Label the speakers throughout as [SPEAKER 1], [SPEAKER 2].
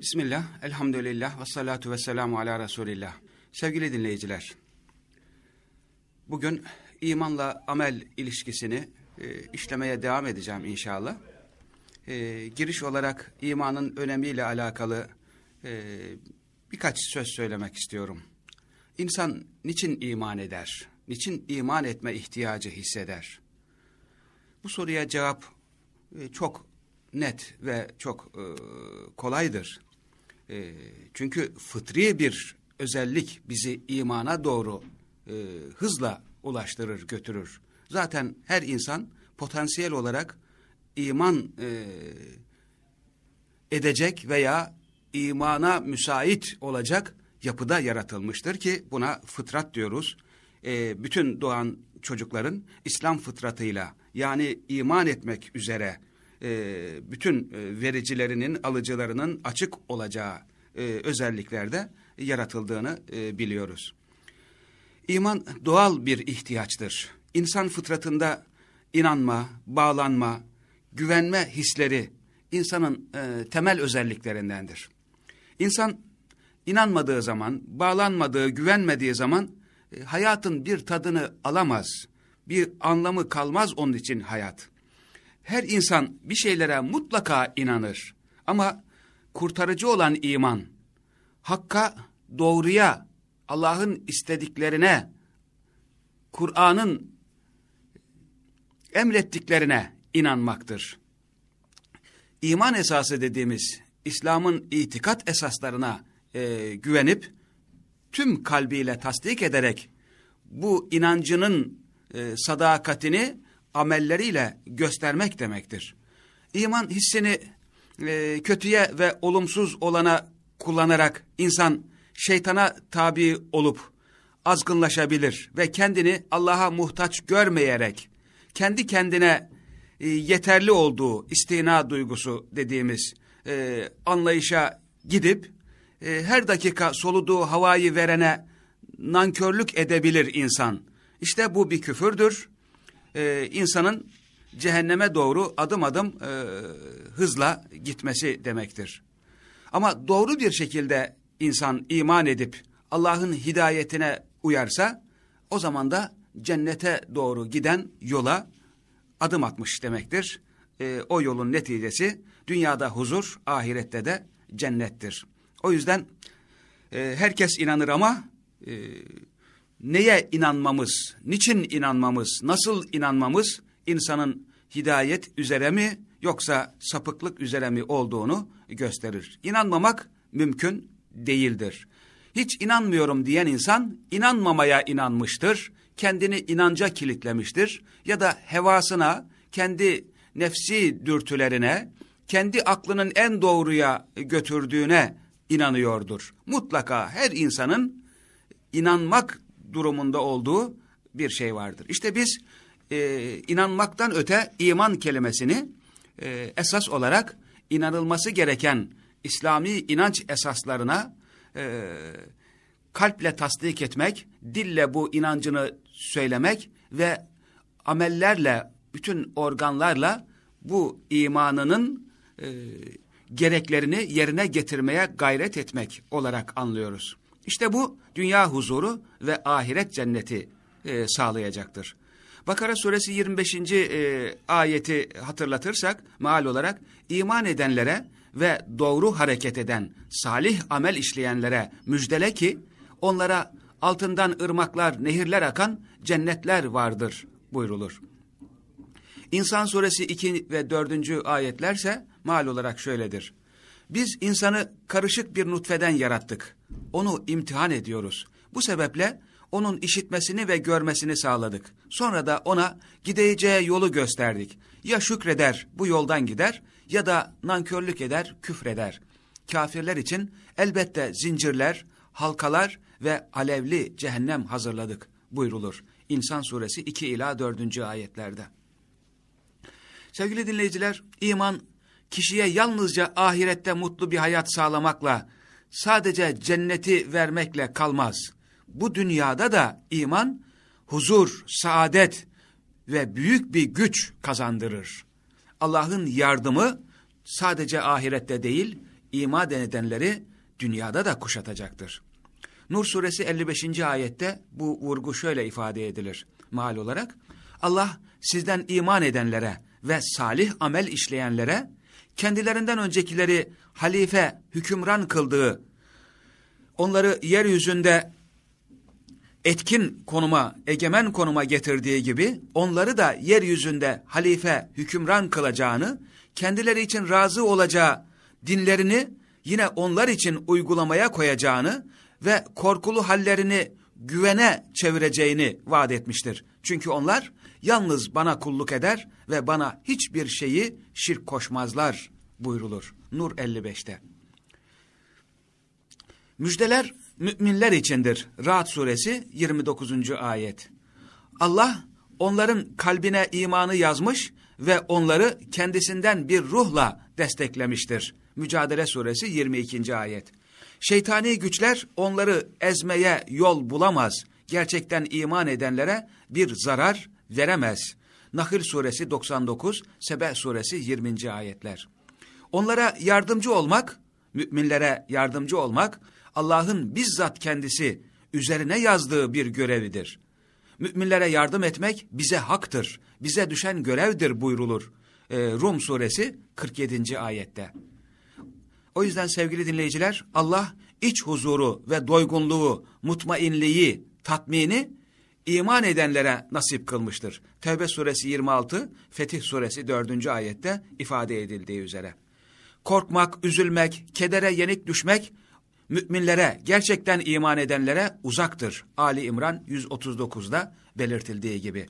[SPEAKER 1] Bismillah, elhamdülillah ve salatu ve selamu ala Resulillah. Sevgili dinleyiciler, bugün imanla amel ilişkisini e, işlemeye devam edeceğim inşallah. E, giriş olarak imanın önemiyle alakalı e, birkaç söz söylemek istiyorum. İnsan niçin iman eder? Niçin iman etme ihtiyacı hisseder? Bu soruya cevap e, çok net ve çok e, kolaydır. E, çünkü fıtri bir özellik bizi imana doğru e, hızla ulaştırır, götürür. Zaten her insan potansiyel olarak iman e, edecek veya imana müsait olacak yapıda yaratılmıştır ki buna fıtrat diyoruz. E, bütün doğan çocukların İslam fıtratıyla yani iman etmek üzere e, bütün e, vericilerinin, alıcılarının açık olacağı e, özelliklerde yaratıldığını e, biliyoruz. İman doğal bir ihtiyaçtır. İnsan fıtratında inanma, bağlanma, güvenme hisleri insanın e, temel özelliklerindendir. İnsan inanmadığı zaman, bağlanmadığı, güvenmediği zaman e, hayatın bir tadını alamaz. Bir anlamı kalmaz onun için hayat. Her insan bir şeylere mutlaka inanır. Ama kurtarıcı olan iman, hakka, doğruya, Allah'ın istediklerine, Kur'an'ın emrettiklerine inanmaktır. İman esası dediğimiz İslam'ın itikat esaslarına e, güvenip tüm kalbiyle tasdik ederek bu inancının e, sadakatini amelleriyle göstermek demektir. İman hissini e, kötüye ve olumsuz olana kullanarak insan şeytana tabi olup azgınlaşabilir ve kendini Allah'a muhtaç görmeyerek kendi kendine e, yeterli olduğu istina duygusu dediğimiz e, anlayışa gidip e, her dakika soluduğu havayı verene nankörlük edebilir insan. İşte bu bir küfürdür. E, insanın cehenneme doğru adım adım e, hızla gitmesi demektir. Ama doğru bir şekilde insan iman edip Allah'ın hidayetine uyarsa o zaman da cennete doğru giden yola adım atmış demektir. E, o yolun neticesi dünyada huzur, ahirette de cennettir. O yüzden e, herkes inanır ama e, neye inanmamız, niçin inanmamız, nasıl inanmamız insanın hidayet üzere mi yoksa sapıklık üzere mi olduğunu gösterir. İnanmamak mümkün değildir. Hiç inanmıyorum diyen insan inanmamaya inanmıştır, kendini inanca kilitlemiştir ya da hevasına, kendi nefsi dürtülerine, kendi aklının en doğruya götürdüğüne inanıyordur. Mutlaka her insanın inanmak durumunda olduğu bir şey vardır. İşte biz e, inanmaktan öte iman kelimesini e, esas olarak inanılması gereken İslami inanç esaslarına e, kalple tasdik etmek, dille bu inancını söylemek ve amellerle, bütün organlarla bu imanının e, gereklerini yerine getirmeye gayret etmek olarak anlıyoruz. İşte bu dünya huzuru ve ahiret cenneti e, sağlayacaktır. Bakara suresi 25. E, ayeti hatırlatırsak maal olarak iman edenlere ve doğru hareket eden, salih amel işleyenlere müjdele ki onlara altından ırmaklar, nehirler akan cennetler vardır buyrulur. İnsan suresi 2 ve 4. ayetlerse mal olarak şöyledir. Biz insanı karışık bir nutfeden yarattık. Onu imtihan ediyoruz. Bu sebeple onun işitmesini ve görmesini sağladık. Sonra da ona gideceği yolu gösterdik. Ya şükreder, bu yoldan gider ya da nankörlük eder, küfreder. Kafirler için elbette zincirler, halkalar ve alevli cehennem hazırladık buyrulur. İnsan suresi 2 ila 4. ayetlerde. Sevgili dinleyiciler, iman kişiye yalnızca ahirette mutlu bir hayat sağlamakla, sadece cenneti vermekle kalmaz. Bu dünyada da iman, huzur, saadet ve büyük bir güç kazandırır. Allah'ın yardımı sadece ahirette değil, iman edenleri dünyada da kuşatacaktır. Nur suresi 55. ayette bu vurgu şöyle ifade edilir mal olarak. Allah sizden iman edenlere ve salih amel işleyenlere kendilerinden öncekileri halife, hükümran kıldığı, onları yeryüzünde etkin konuma, egemen konuma getirdiği gibi onları da yeryüzünde halife, hükümran kılacağını, kendileri için razı olacağı dinlerini yine onlar için uygulamaya koyacağını ve korkulu hallerini güvene çevireceğini vaat etmiştir. Çünkü onlar yalnız bana kulluk eder ve bana hiçbir şeyi şirk koşmazlar buyrulur. Nur 55'te. Müjdeler müminler içindir. Rahat suresi 29. ayet. Allah onların kalbine imanı yazmış ve onları kendisinden bir ruhla desteklemiştir. Mücadele suresi 22. ayet. Şeytani güçler onları ezmeye yol bulamaz. Gerçekten iman edenlere bir zarar veremez. Nahl suresi 99, Sebe suresi 20. ayetler. Onlara yardımcı olmak, müminlere yardımcı olmak, Allah'ın bizzat kendisi üzerine yazdığı bir görevidir. Müminlere yardım etmek bize haktır, bize düşen görevdir buyrulur. Ee, Rum suresi 47. ayette. O yüzden sevgili dinleyiciler Allah iç huzuru ve doygunluğu, mutmainliği, tatmini iman edenlere nasip kılmıştır. Tevbe suresi 26, Fetih suresi 4. ayette ifade edildiği üzere. Korkmak, üzülmek, kedere yenik düşmek müminlere, gerçekten iman edenlere uzaktır. Ali İmran 139'da belirtildiği gibi.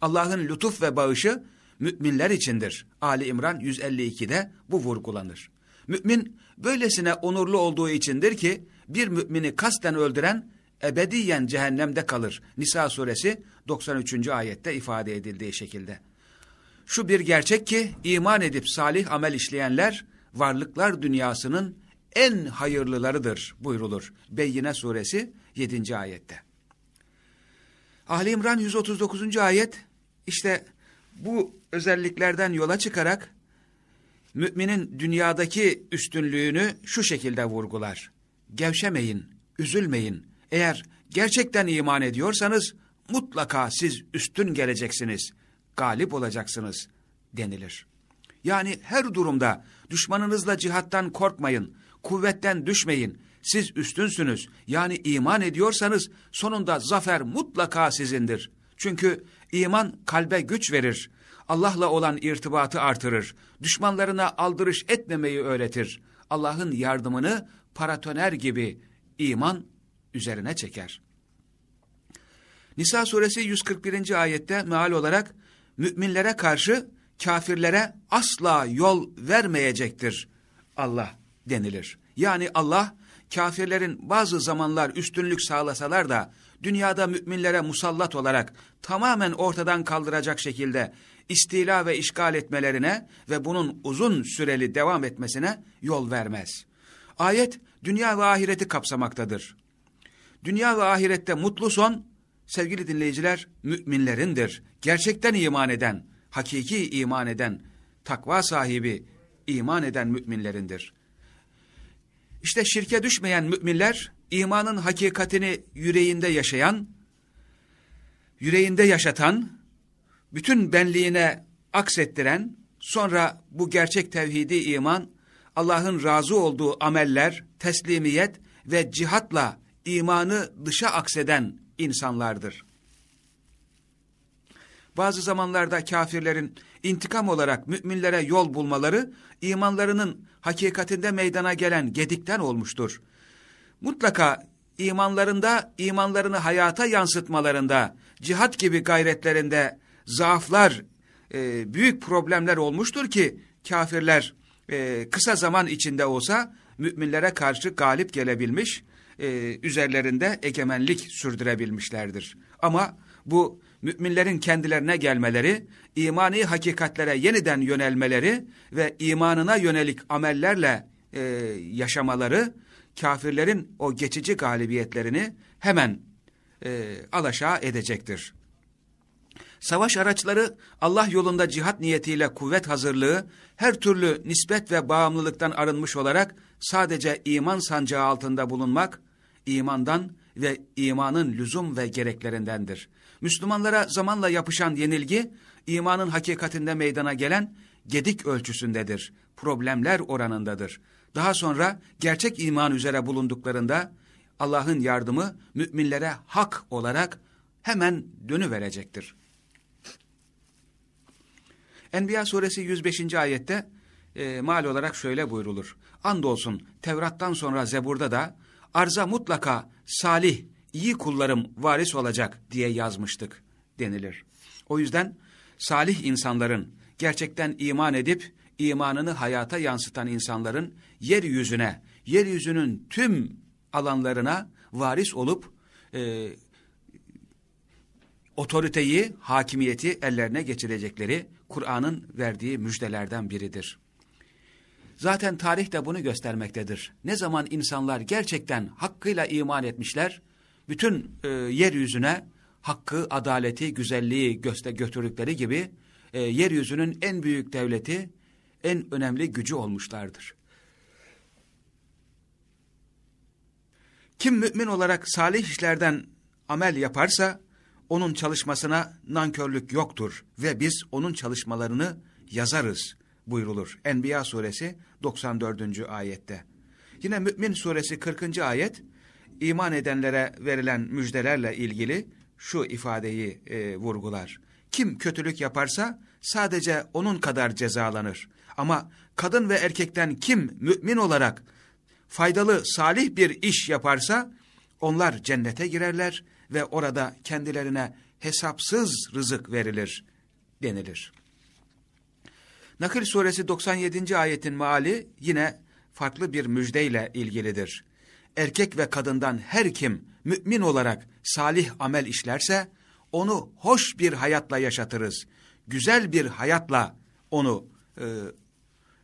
[SPEAKER 1] Allah'ın lütuf ve bağışı müminler içindir. Ali İmran 152'de bu vurgulanır. Mümin böylesine onurlu olduğu içindir ki bir mümini kasten öldüren ebediyen cehennemde kalır. Nisa suresi 93. ayette ifade edildiği şekilde. Şu bir gerçek ki iman edip salih amel işleyenler varlıklar dünyasının en hayırlılarıdır buyrulur. Beyyine suresi 7. ayette. Ahli İmran 139. ayet işte bu özelliklerden yola çıkarak müminin dünyadaki üstünlüğünü şu şekilde vurgular. Gevşemeyin, üzülmeyin. Eğer gerçekten iman ediyorsanız mutlaka siz üstün geleceksiniz, galip olacaksınız denilir. Yani her durumda düşmanınızla cihattan korkmayın, kuvvetten düşmeyin. Siz üstünsünüz. Yani iman ediyorsanız sonunda zafer mutlaka sizindir. Çünkü iman kalbe güç verir. Allah'la olan irtibatı artırır. Düşmanlarına aldırış etmemeyi öğretir. Allah'ın yardımını paratoner gibi iman üzerine çeker. Nisa suresi 141. ayette meal olarak müminlere karşı kafirlere asla yol vermeyecektir Allah denilir. Yani Allah kafirlerin bazı zamanlar üstünlük sağlasalar da dünyada müminlere musallat olarak tamamen ortadan kaldıracak şekilde istila ve işgal etmelerine ve bunun uzun süreli devam etmesine yol vermez. Ayet dünya ve ahireti kapsamaktadır. Dünya ve ahirette mutlu son sevgili dinleyiciler müminlerindir. Gerçekten iman eden, hakiki iman eden, takva sahibi iman eden müminlerindir. İşte şirke düşmeyen müminler imanın hakikatini yüreğinde yaşayan, yüreğinde yaşatan, bütün benliğine aksettiren, sonra bu gerçek tevhidi iman, Allah'ın razı olduğu ameller, teslimiyet ve cihatla imanı dışa akseden insanlardır. Bazı zamanlarda kafirlerin intikam olarak müminlere yol bulmaları, imanlarının hakikatinde meydana gelen gedikten olmuştur. Mutlaka imanlarında, imanlarını hayata yansıtmalarında, cihat gibi gayretlerinde zaaflar, e, büyük problemler olmuştur ki kafirler e, kısa zaman içinde olsa müminlere karşı galip gelebilmiş, e, üzerlerinde egemenlik sürdürebilmişlerdir. Ama bu müminlerin kendilerine gelmeleri, imani hakikatlere yeniden yönelmeleri ve imanına yönelik amellerle e, yaşamaları, kafirlerin o geçici galibiyetlerini hemen e, alaşağı edecektir. Savaş araçları Allah yolunda cihat niyetiyle kuvvet hazırlığı her türlü nispet ve bağımlılıktan arınmış olarak sadece iman sancağı altında bulunmak, imandan ve imanın lüzum ve gereklerindendir. Müslümanlara zamanla yapışan yenilgi, imanın hakikatinde meydana gelen gedik ölçüsündedir, problemler oranındadır. Daha sonra gerçek iman üzere bulunduklarında Allah'ın yardımı müminlere hak olarak hemen dönüverecektir. Enbiya suresi 105. ayette e, mal olarak şöyle buyrulur. Andolsun Tevrat'tan sonra Zebur'da da arza mutlaka salih, iyi kullarım varis olacak diye yazmıştık denilir. O yüzden salih insanların gerçekten iman edip imanını hayata yansıtan insanların yeryüzüne, yeryüzünün tüm alanlarına varis olup e, otoriteyi, hakimiyeti ellerine geçirecekleri Kur'an'ın verdiği müjdelerden biridir. Zaten tarih de bunu göstermektedir. Ne zaman insanlar gerçekten hakkıyla iman etmişler, bütün e, yeryüzüne hakkı, adaleti, güzelliği göster götürdükleri gibi e, yeryüzünün en büyük devleti, en önemli gücü olmuşlardır. Kim mümin olarak salih işlerden amel yaparsa, onun çalışmasına nankörlük yoktur ve biz onun çalışmalarını yazarız buyrulur. Enbiya suresi 94. ayette. Yine Mü'min suresi 40. ayet iman edenlere verilen müjdelerle ilgili şu ifadeyi e, vurgular. Kim kötülük yaparsa sadece onun kadar cezalanır. Ama kadın ve erkekten kim mümin olarak faydalı salih bir iş yaparsa onlar cennete girerler ve orada kendilerine hesapsız rızık verilir denilir. Nakil suresi 97. ayetin meali yine farklı bir müjdeyle ilgilidir. Erkek ve kadından her kim mümin olarak salih amel işlerse onu hoş bir hayatla yaşatırız. Güzel bir hayatla onu e,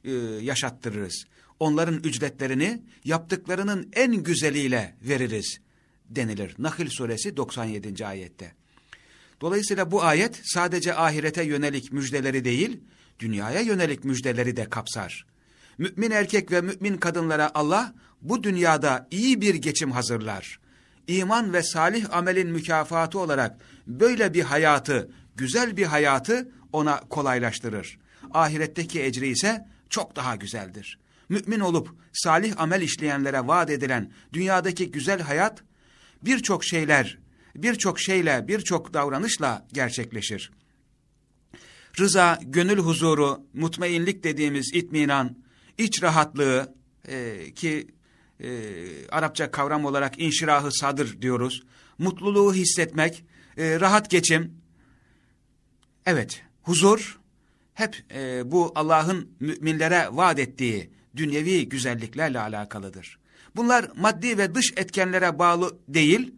[SPEAKER 1] e, yaşattırırız. Onların ücretlerini yaptıklarının en güzeliyle veririz denilir. Nahil suresi 97. ayette. Dolayısıyla bu ayet sadece ahirete yönelik müjdeleri değil, dünyaya yönelik müjdeleri de kapsar. Mümin erkek ve mümin kadınlara Allah bu dünyada iyi bir geçim hazırlar. İman ve salih amelin mükafatı olarak böyle bir hayatı, güzel bir hayatı ona kolaylaştırır. Ahiretteki ecri ise çok daha güzeldir. Mümin olup salih amel işleyenlere vaat edilen dünyadaki güzel hayat birçok şeyler, birçok şeyle, birçok davranışla gerçekleşir. Rıza, gönül huzuru, mutmainlik dediğimiz itminan, iç rahatlığı e, ki e, Arapça kavram olarak inşirahı sadır diyoruz. Mutluluğu hissetmek, e, rahat geçim. Evet, huzur hep e, bu Allah'ın müminlere vaat ettiği dünyevi güzelliklerle alakalıdır. Bunlar maddi ve dış etkenlere bağlı değil,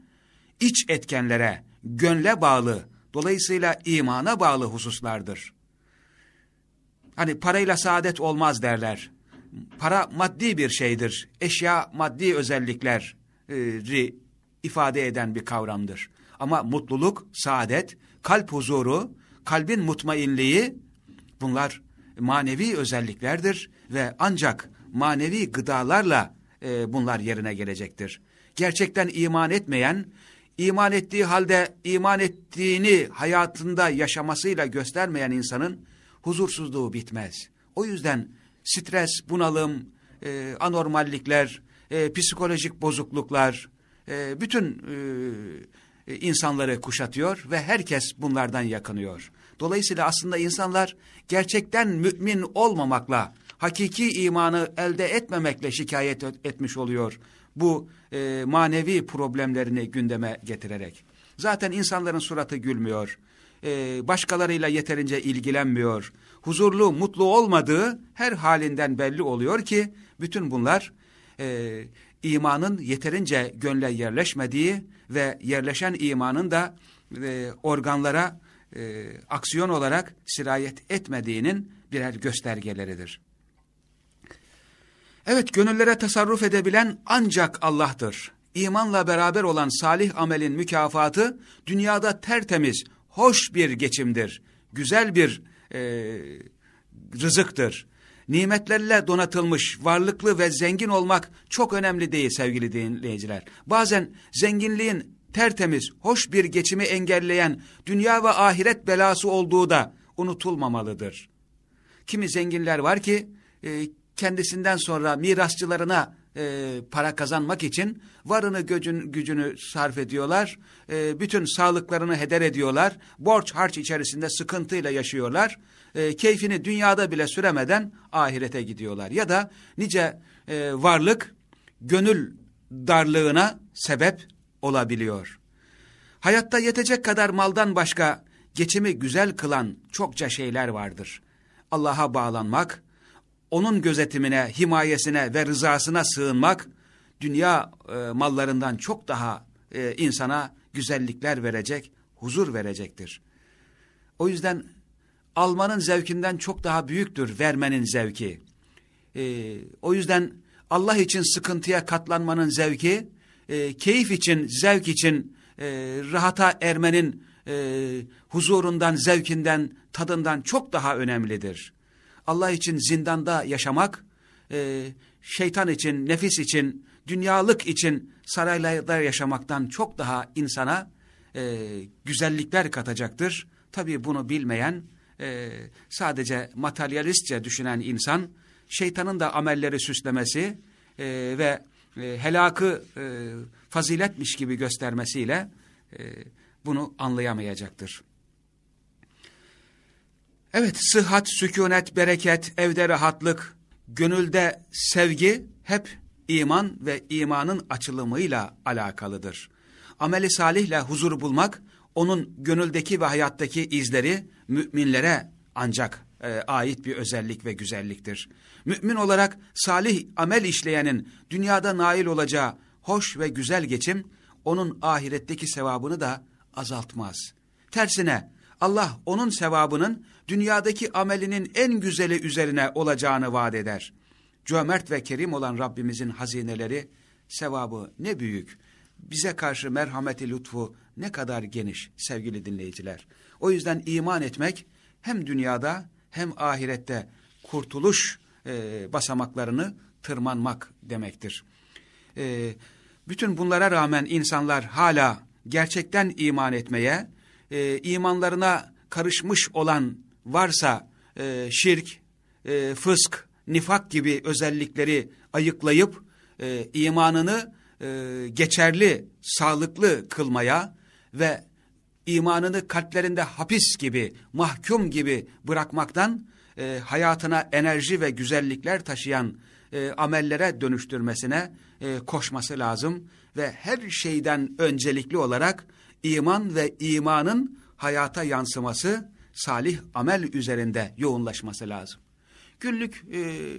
[SPEAKER 1] iç etkenlere, gönle bağlı, dolayısıyla imana bağlı hususlardır. Hani parayla saadet olmaz derler. Para maddi bir şeydir. Eşya maddi özellikleri ifade eden bir kavramdır. Ama mutluluk, saadet, kalp huzuru, kalbin mutmainliği bunlar manevi özelliklerdir ve ancak manevi gıdalarla e, bunlar yerine gelecektir. Gerçekten iman etmeyen, iman ettiği halde iman ettiğini hayatında yaşamasıyla göstermeyen insanın huzursuzluğu bitmez. O yüzden stres, bunalım, e, anormallikler, e, psikolojik bozukluklar, e, bütün e, insanları kuşatıyor ve herkes bunlardan yakınıyor. Dolayısıyla aslında insanlar gerçekten mümin olmamakla, hakiki imanı elde etmemekle şikayet etmiş oluyor. Bu e, manevi problemlerini gündeme getirerek. Zaten insanların suratı gülmüyor. E, başkalarıyla yeterince ilgilenmiyor. Huzurlu, mutlu olmadığı her halinden belli oluyor ki bütün bunlar e, imanın yeterince gönle yerleşmediği ve yerleşen imanın da e, organlara e, aksiyon olarak sirayet etmediğinin birer göstergeleridir. Evet gönüllere tasarruf edebilen ancak Allah'tır. İmanla beraber olan salih amelin mükafatı dünyada tertemiz, hoş bir geçimdir. Güzel bir e, rızıktır. Nimetlerle donatılmış, varlıklı ve zengin olmak çok önemli değil sevgili dinleyiciler. Bazen zenginliğin tertemiz, hoş bir geçimi engelleyen dünya ve ahiret belası olduğu da unutulmamalıdır. Kimi zenginler var ki e, kendisinden sonra mirasçılarına e, para kazanmak için varını gücün, gücünü sarf ediyorlar. E, bütün sağlıklarını heder ediyorlar. Borç harç içerisinde sıkıntıyla yaşıyorlar. E, keyfini dünyada bile süremeden ahirete gidiyorlar. Ya da nice e, varlık gönül darlığına sebep olabiliyor. Hayatta yetecek kadar maldan başka geçimi güzel kılan çokça şeyler vardır. Allah'a bağlanmak, onun gözetimine, himayesine ve rızasına sığınmak, dünya e, mallarından çok daha e, insana güzellikler verecek, huzur verecektir. O yüzden almanın zevkinden çok daha büyüktür vermenin zevki. E, o yüzden Allah için sıkıntıya katlanmanın zevki, e, keyif için, zevk için e, rahata ermenin e, huzurundan, zevkinden, tadından çok daha önemlidir. Allah için zindanda yaşamak, e, şeytan için, nefis için, dünyalık için saraylarda yaşamaktan çok daha insana e, güzellikler katacaktır. Tabii bunu bilmeyen, e, sadece materyalistçe düşünen insan, şeytanın da amelleri süslemesi e, ve e, helakı e, faziletmiş gibi göstermesiyle e, bunu anlayamayacaktır. Evet, sıhhat, sükunet, bereket, evde rahatlık, gönülde sevgi hep iman ve imanın açılımıyla alakalıdır. Ameli salihle huzur bulmak, onun gönüldeki ve hayattaki izleri müminlere ancak e, ait bir özellik ve güzelliktir. Mümin olarak salih amel işleyenin dünyada nail olacağı hoş ve güzel geçim, onun ahiretteki sevabını da azaltmaz. Tersine Allah onun sevabının dünyadaki amelinin en güzeli üzerine olacağını vaat eder. Cömert ve kerim olan Rabbimizin hazineleri, sevabı ne büyük, bize karşı merhameti lütfu ne kadar geniş sevgili dinleyiciler. O yüzden iman etmek hem dünyada hem ahirette kurtuluş e, basamaklarını tırmanmak demektir. E, bütün bunlara rağmen insanlar hala gerçekten iman etmeye, e, imanlarına karışmış olan varsa e, şirk, e, fısk, nifak gibi özellikleri ayıklayıp e, imanını e, geçerli, sağlıklı kılmaya ve imanını kalplerinde hapis gibi, mahkum gibi bırakmaktan e, hayatına enerji ve güzellikler taşıyan e, amellere dönüştürmesine e, koşması lazım ve her şeyden öncelikli olarak iman ve imanın hayata yansıması, salih amel üzerinde yoğunlaşması lazım. Günlük e,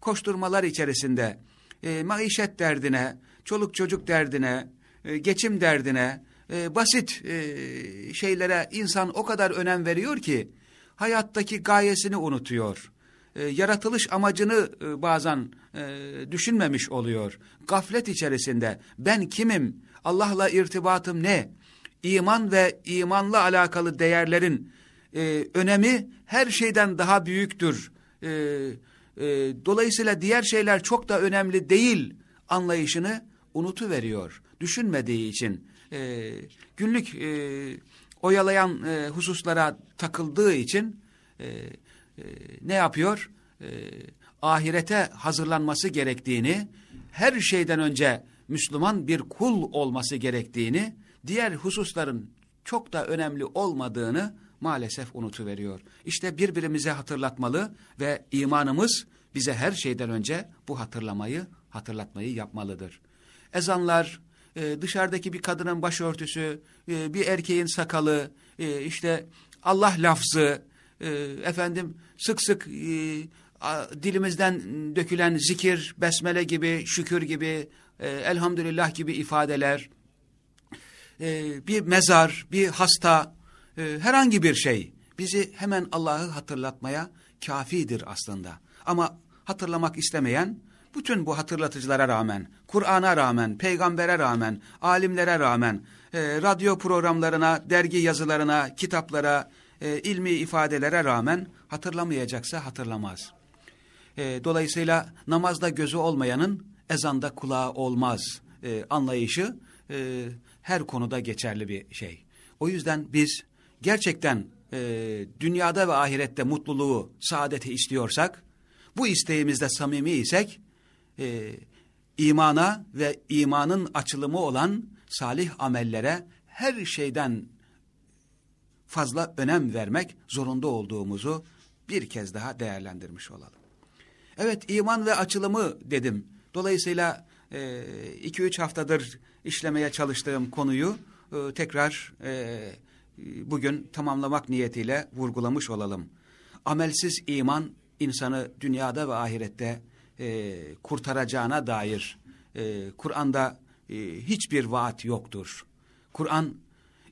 [SPEAKER 1] koşturmalar içerisinde e, maişet derdine, çoluk çocuk derdine, e, geçim derdine, e, basit e, şeylere insan o kadar önem veriyor ki hayattaki gayesini unutuyor. E, yaratılış amacını e, bazen e, düşünmemiş oluyor. Gaflet içerisinde ben kimim, Allah'la irtibatım ne, iman ve imanla alakalı değerlerin e, önemi her şeyden daha büyüktür. E, e, dolayısıyla diğer şeyler çok da önemli değil anlayışını unutuveriyor. Düşünmediği için e, günlük e, oyalayan e, hususlara takıldığı için e, e, ne yapıyor? E, ahirete hazırlanması gerektiğini, her şeyden önce Müslüman bir kul olması gerektiğini, diğer hususların çok da önemli olmadığını maalesef unutuveriyor. İşte birbirimize hatırlatmalı ve imanımız bize her şeyden önce bu hatırlamayı, hatırlatmayı yapmalıdır. Ezanlar, e, dışarıdaki bir kadının başörtüsü, e, bir erkeğin sakalı, e, işte Allah lafzı, efendim sık sık dilimizden dökülen zikir, besmele gibi, şükür gibi, elhamdülillah gibi ifadeler, e, bir mezar, bir hasta, e, herhangi bir şey bizi hemen Allah'ı hatırlatmaya kafidir aslında. Ama hatırlamak istemeyen bütün bu hatırlatıcılara rağmen, Kur'an'a rağmen, peygambere rağmen, alimlere rağmen, e, radyo programlarına, dergi yazılarına, kitaplara, e, ilmi ifadelere rağmen hatırlamayacaksa hatırlamaz. E, dolayısıyla namazda gözü olmayanın ezanda kulağı olmaz e, anlayışı e, her konuda geçerli bir şey. O yüzden biz gerçekten e, dünyada ve ahirette mutluluğu, saadeti istiyorsak, bu isteğimizde samimi isek, e, imana ve imanın açılımı olan salih amellere her şeyden fazla önem vermek zorunda olduğumuzu bir kez daha değerlendirmiş olalım. Evet iman ve açılımı dedim. Dolayısıyla 2-3 e, haftadır işlemeye çalıştığım konuyu e, tekrar e, bugün tamamlamak niyetiyle vurgulamış olalım. Amelsiz iman insanı dünyada ve ahirette e, kurtaracağına dair e, Kur'an'da e, hiçbir vaat yoktur. Kur'an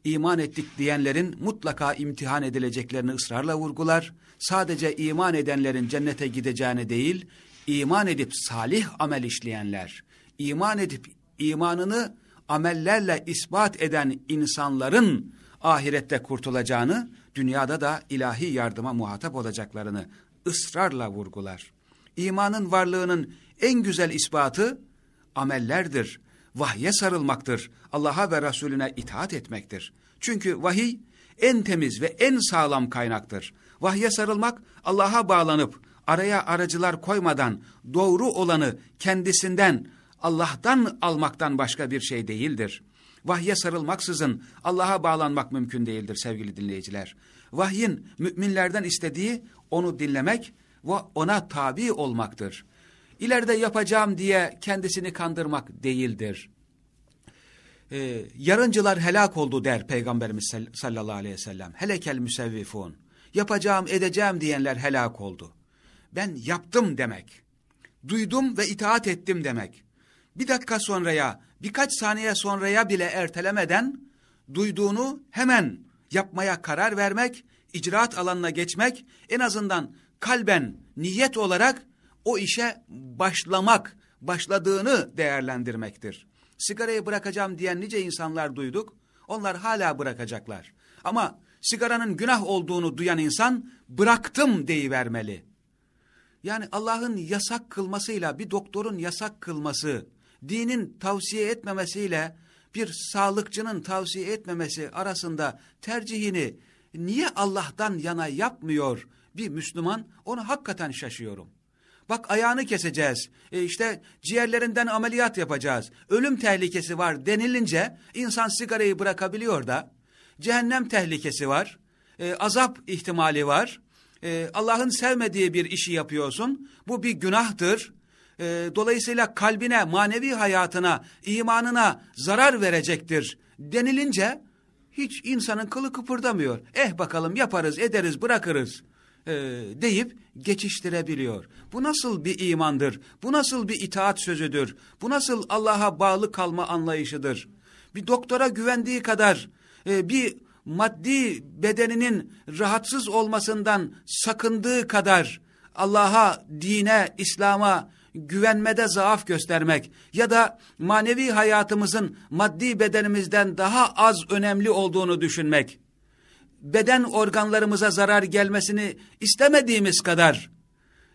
[SPEAKER 1] iman ettik diyenlerin mutlaka imtihan edileceklerini ısrarla vurgular. Sadece iman edenlerin cennete gideceğini değil, iman edip salih amel işleyenler, iman edip imanını amellerle ispat eden insanların ahirette kurtulacağını, dünyada da ilahi yardıma muhatap olacaklarını ısrarla vurgular. İmanın varlığının en güzel ispatı amellerdir, vahye sarılmaktır, Allah'a ve Resulüne itaat etmektir. Çünkü vahiy en temiz ve en sağlam kaynaktır. Vahye sarılmak, Allah'a bağlanıp araya aracılar koymadan doğru olanı kendisinden, Allah'tan almaktan başka bir şey değildir. Vahye sarılmaksızın Allah'a bağlanmak mümkün değildir sevgili dinleyiciler. Vahyin müminlerden istediği onu dinlemek ve ona tabi olmaktır. İleride yapacağım diye kendisini kandırmak değildir. Ee, yarıncılar helak oldu der Peygamberimiz sallallahu aleyhi ve sellem. Helekel müsevvifun. Yapacağım edeceğim diyenler helak oldu. Ben yaptım demek. Duydum ve itaat ettim demek. Bir dakika sonraya, birkaç saniye sonraya bile ertelemeden duyduğunu hemen yapmaya karar vermek, icraat alanına geçmek, en azından kalben, niyet olarak o işe başlamak, başladığını değerlendirmektir. Sigarayı bırakacağım diyen nice insanlar duyduk. Onlar hala bırakacaklar. Ama sigaranın günah olduğunu duyan insan bıraktım deyivermeli. Yani Allah'ın yasak kılmasıyla bir doktorun yasak kılması, dinin tavsiye etmemesiyle bir sağlıkçının tavsiye etmemesi arasında tercihini niye Allah'tan yana yapmıyor bir Müslüman? Onu hakikaten şaşıyorum. Bak ayağını keseceğiz, e işte ciğerlerinden ameliyat yapacağız, ölüm tehlikesi var denilince insan sigarayı bırakabiliyor da, cehennem tehlikesi var, e, azap ihtimali var, e, Allah'ın sevmediği bir işi yapıyorsun, bu bir günahtır, e, dolayısıyla kalbine, manevi hayatına, imanına zarar verecektir denilince hiç insanın kılı kıpırdamıyor. Eh bakalım yaparız, ederiz, bırakırız e, deyip geçiştirebiliyor. Bu nasıl bir imandır? Bu nasıl bir itaat sözüdür? Bu nasıl Allah'a bağlı kalma anlayışıdır? Bir doktora güvendiği kadar e, bir maddi bedeninin rahatsız olmasından sakındığı kadar Allah'a, dine, İslam'a güvenmede zaaf göstermek ya da manevi hayatımızın maddi bedenimizden daha az önemli olduğunu düşünmek, beden organlarımıza zarar gelmesini istemediğimiz kadar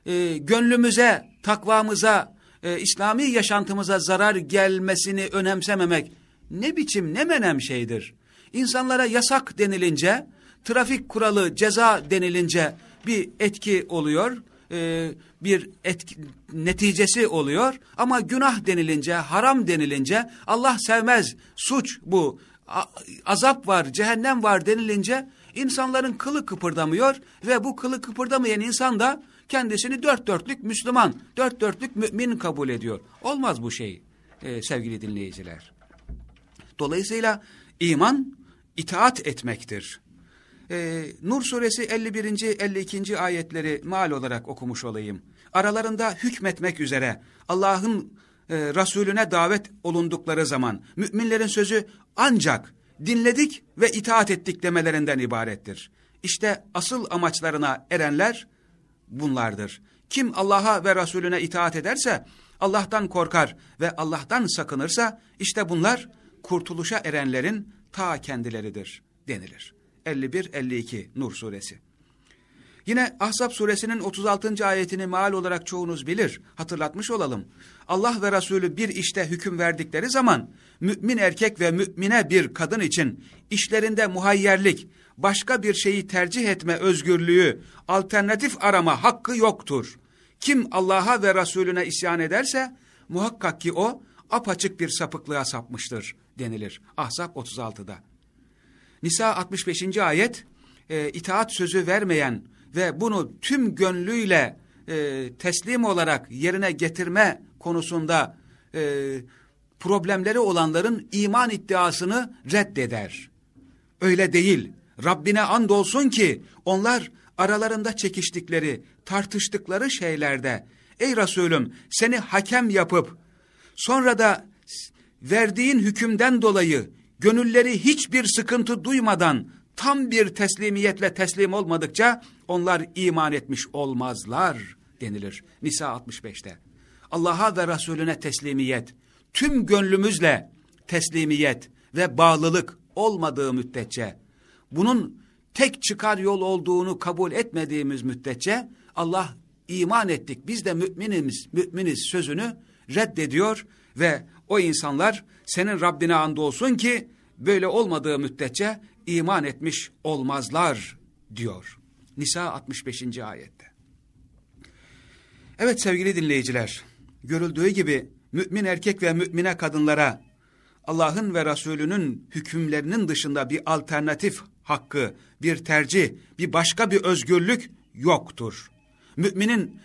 [SPEAKER 1] e, gönlümüze, takvamıza, e, İslami yaşantımıza zarar gelmesini önemsememek ne biçim ne menem şeydir. İnsanlara yasak denilince, trafik kuralı ceza denilince bir etki oluyor e, bir etki, neticesi oluyor. Ama günah denilince, haram denilince Allah sevmez, suç bu, azap var, cehennem var denilince insanların kılı kıpırdamıyor ve bu kılı kıpırdamayan insan da kendisini dört dörtlük Müslüman, dört dörtlük mümin kabul ediyor. Olmaz bu şey e, sevgili dinleyiciler. Dolayısıyla iman itaat etmektir. Ee, Nur suresi 51. 52. ayetleri mal olarak okumuş olayım. Aralarında hükmetmek üzere Allah'ın e, Resulüne davet olundukları zaman müminlerin sözü ancak dinledik ve itaat ettik demelerinden ibarettir. İşte asıl amaçlarına erenler bunlardır. Kim Allah'a ve Resulüne itaat ederse, Allah'tan korkar ve Allah'tan sakınırsa, işte bunlar kurtuluşa erenlerin ta kendileridir denilir. 51-52 Nur suresi. Yine Ahzab suresinin 36. ayetini maal olarak çoğunuz bilir. Hatırlatmış olalım. Allah ve Resulü bir işte hüküm verdikleri zaman mümin erkek ve mümine bir kadın için işlerinde muhayyerlik, başka bir şeyi tercih etme özgürlüğü, alternatif arama hakkı yoktur. Kim Allah'a ve Resulüne isyan ederse muhakkak ki o apaçık bir sapıklığa sapmıştır denilir. Ahzab 36'da. Nisa 65. ayet e, itaat sözü vermeyen ve bunu tüm gönlüyle e, teslim olarak yerine getirme konusunda e, problemleri olanların iman iddiasını reddeder. Öyle değil. Rabbine andolsun ki onlar aralarında çekiştikleri, tartıştıkları şeylerde ey Resulüm seni hakem yapıp sonra da verdiğin hükümden dolayı gönülleri hiçbir sıkıntı duymadan tam bir teslimiyetle teslim olmadıkça onlar iman etmiş olmazlar denilir Nisa 65'te. Allah'a ve Resulüne teslimiyet, tüm gönlümüzle teslimiyet ve bağlılık olmadığı müddetçe, bunun tek çıkar yol olduğunu kabul etmediğimiz müddetçe, Allah iman ettik, biz de müminiz, müminiz sözünü reddediyor ve o insanlar senin Rabbine andolsun ki böyle olmadığı müddetçe iman etmiş olmazlar diyor. Nisa 65. ayette. Evet sevgili dinleyiciler, görüldüğü gibi mümin erkek ve mümine kadınlara Allah'ın ve Resulünün hükümlerinin dışında bir alternatif hakkı, bir tercih, bir başka bir özgürlük yoktur. Müminin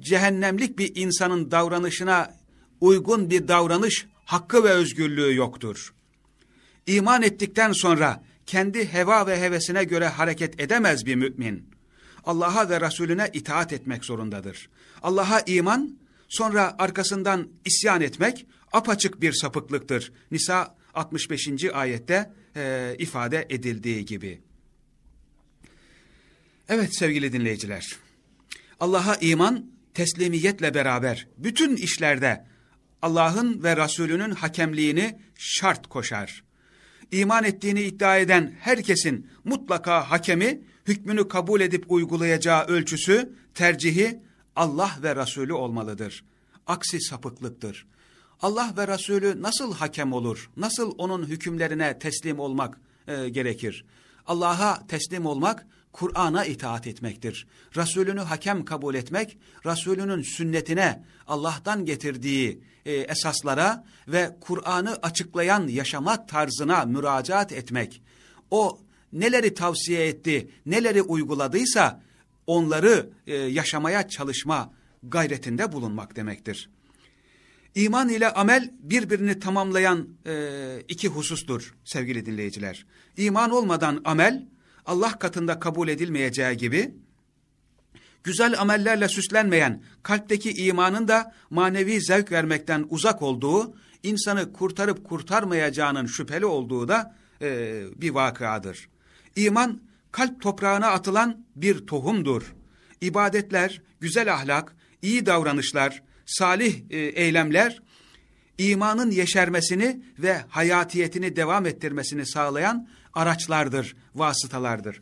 [SPEAKER 1] cehennemlik bir insanın davranışına uygun bir davranış hakkı ve özgürlüğü yoktur. İman ettikten sonra kendi heva ve hevesine göre hareket edemez bir mümin. Allah'a ve Resulüne itaat etmek zorundadır. Allah'a iman, sonra arkasından isyan etmek apaçık bir sapıklıktır. Nisa 65. ayette e, ifade edildiği gibi. Evet sevgili dinleyiciler, Allah'a iman teslimiyetle beraber bütün işlerde Allah'ın ve Resulünün hakemliğini şart koşar. İman ettiğini iddia eden herkesin mutlaka hakemi, hükmünü kabul edip uygulayacağı ölçüsü, tercihi Allah ve Resulü olmalıdır. Aksi sapıklıktır. Allah ve Resulü nasıl hakem olur? Nasıl onun hükümlerine teslim olmak e, gerekir? Allah'a teslim olmak, Kur'an'a itaat etmektir. Resulünü hakem kabul etmek, Resulünün sünnetine, Allah'tan getirdiği e, esaslara ve Kur'an'ı açıklayan yaşamak tarzına müracaat etmek. O neleri tavsiye etti, neleri uyguladıysa onları e, yaşamaya çalışma gayretinde bulunmak demektir. İman ile amel birbirini tamamlayan e, iki husustur sevgili dinleyiciler. İman olmadan amel Allah katında kabul edilmeyeceği gibi güzel amellerle süslenmeyen kalpteki imanın da manevi zevk vermekten uzak olduğu, insanı kurtarıp kurtarmayacağının şüpheli olduğu da e, bir vakıadır. İman kalp toprağına atılan bir tohumdur. İbadetler, güzel ahlak, iyi davranışlar, salih e, eylemler imanın yeşermesini ve hayatiyetini devam ettirmesini sağlayan araçlardır, vasıtalardır.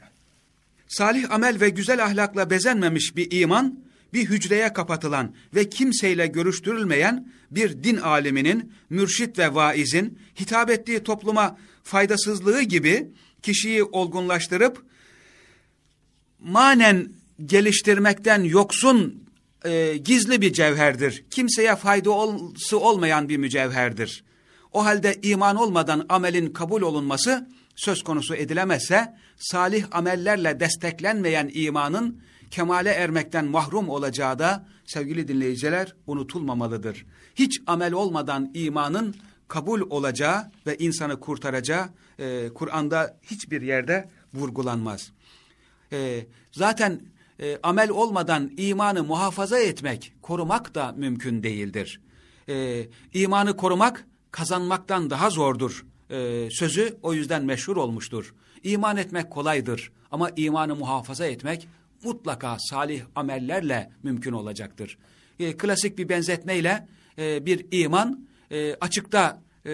[SPEAKER 1] Salih amel ve güzel ahlakla bezenmemiş bir iman, bir hücreye kapatılan ve kimseyle görüştürülmeyen bir din aliminin, mürşit ve vaizin hitap ettiği topluma faydasızlığı gibi kişiyi olgunlaştırıp manen geliştirmekten yoksun e, gizli bir cevherdir. Kimseye faydası olmayan bir mücevherdir. O halde iman olmadan amelin kabul olunması söz konusu edilemezse salih amellerle desteklenmeyen imanın kemale ermekten mahrum olacağı da sevgili dinleyiciler unutulmamalıdır. Hiç amel olmadan imanın kabul olacağı ve insanı kurtaracağı e, Kur'an'da hiçbir yerde vurgulanmaz. E, zaten e, amel olmadan imanı muhafaza etmek, korumak da mümkün değildir. E, imanı korumak kazanmaktan daha zordur. E, sözü o yüzden meşhur olmuştur. İman etmek kolaydır ama imanı muhafaza etmek mutlaka salih amellerle mümkün olacaktır. E, klasik bir benzetmeyle e, bir iman e, açıkta e,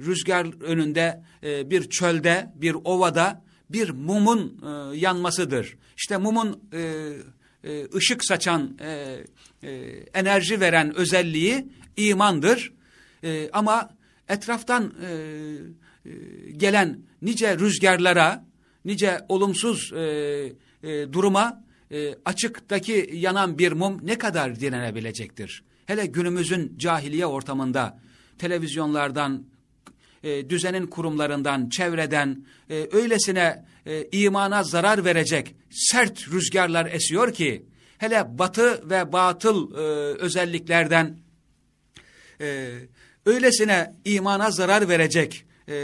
[SPEAKER 1] rüzgar önünde e, bir çölde bir ovada bir mumun e, yanmasıdır. İşte mumun e, e, ışık saçan e, e, enerji veren özelliği imandır. E, ama etraftan e, e, gelen nice rüzgarlara, nice olumsuz e, e, duruma e, açıktaki yanan bir mum ne kadar direnebilecektir? Hele günümüzün cahiliye ortamında televizyonlardan, e, düzenin kurumlarından, çevreden e, öylesine e, imana zarar verecek sert rüzgarlar esiyor ki hele batı ve batıl e, özelliklerden e, öylesine imana zarar verecek e,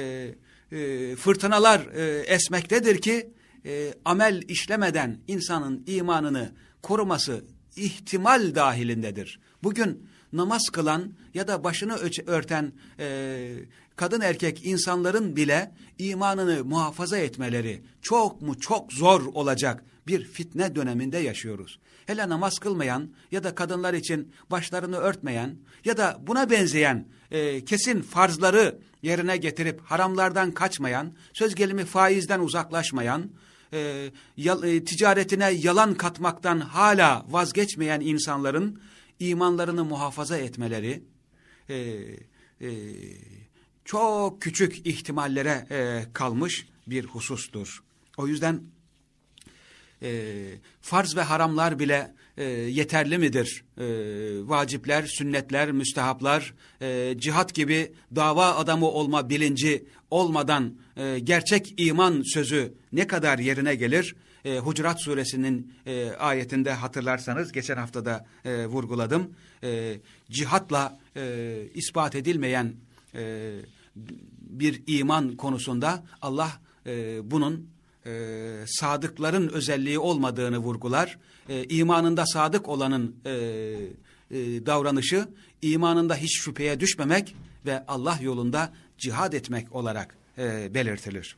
[SPEAKER 1] e, fırtınalar e, esmektedir ki e, amel işlemeden insanın imanını koruması ihtimal dahilindedir. Bugün namaz kılan ya da başını örten e, kadın erkek insanların bile imanını muhafaza etmeleri çok mu çok zor olacak bir fitne döneminde yaşıyoruz. Hele namaz kılmayan ya da kadınlar için başlarını örtmeyen ya da buna benzeyen e, kesin farzları yerine getirip haramlardan kaçmayan, söz gelimi faizden uzaklaşmayan, e, yal, e, ticaretine yalan katmaktan hala vazgeçmeyen insanların imanlarını muhafaza etmeleri e, e, çok küçük ihtimallere e, kalmış bir husustur. O yüzden e, farz ve haramlar bile e, yeterli midir? E, vacipler, sünnetler, müstehaplar, e, cihat gibi dava adamı olma bilinci olmadan e, gerçek iman sözü ne kadar yerine gelir? E, Hucurat suresinin e, ayetinde hatırlarsanız geçen haftada e, vurguladım. E, cihatla e, ispat edilmeyen e, bir iman konusunda Allah e, bunun e, sadıkların özelliği olmadığını vurgular. E, imanında sadık olanın e, e, davranışı imanında hiç şüpheye düşmemek ve Allah yolunda cihad etmek olarak e, belirtilir.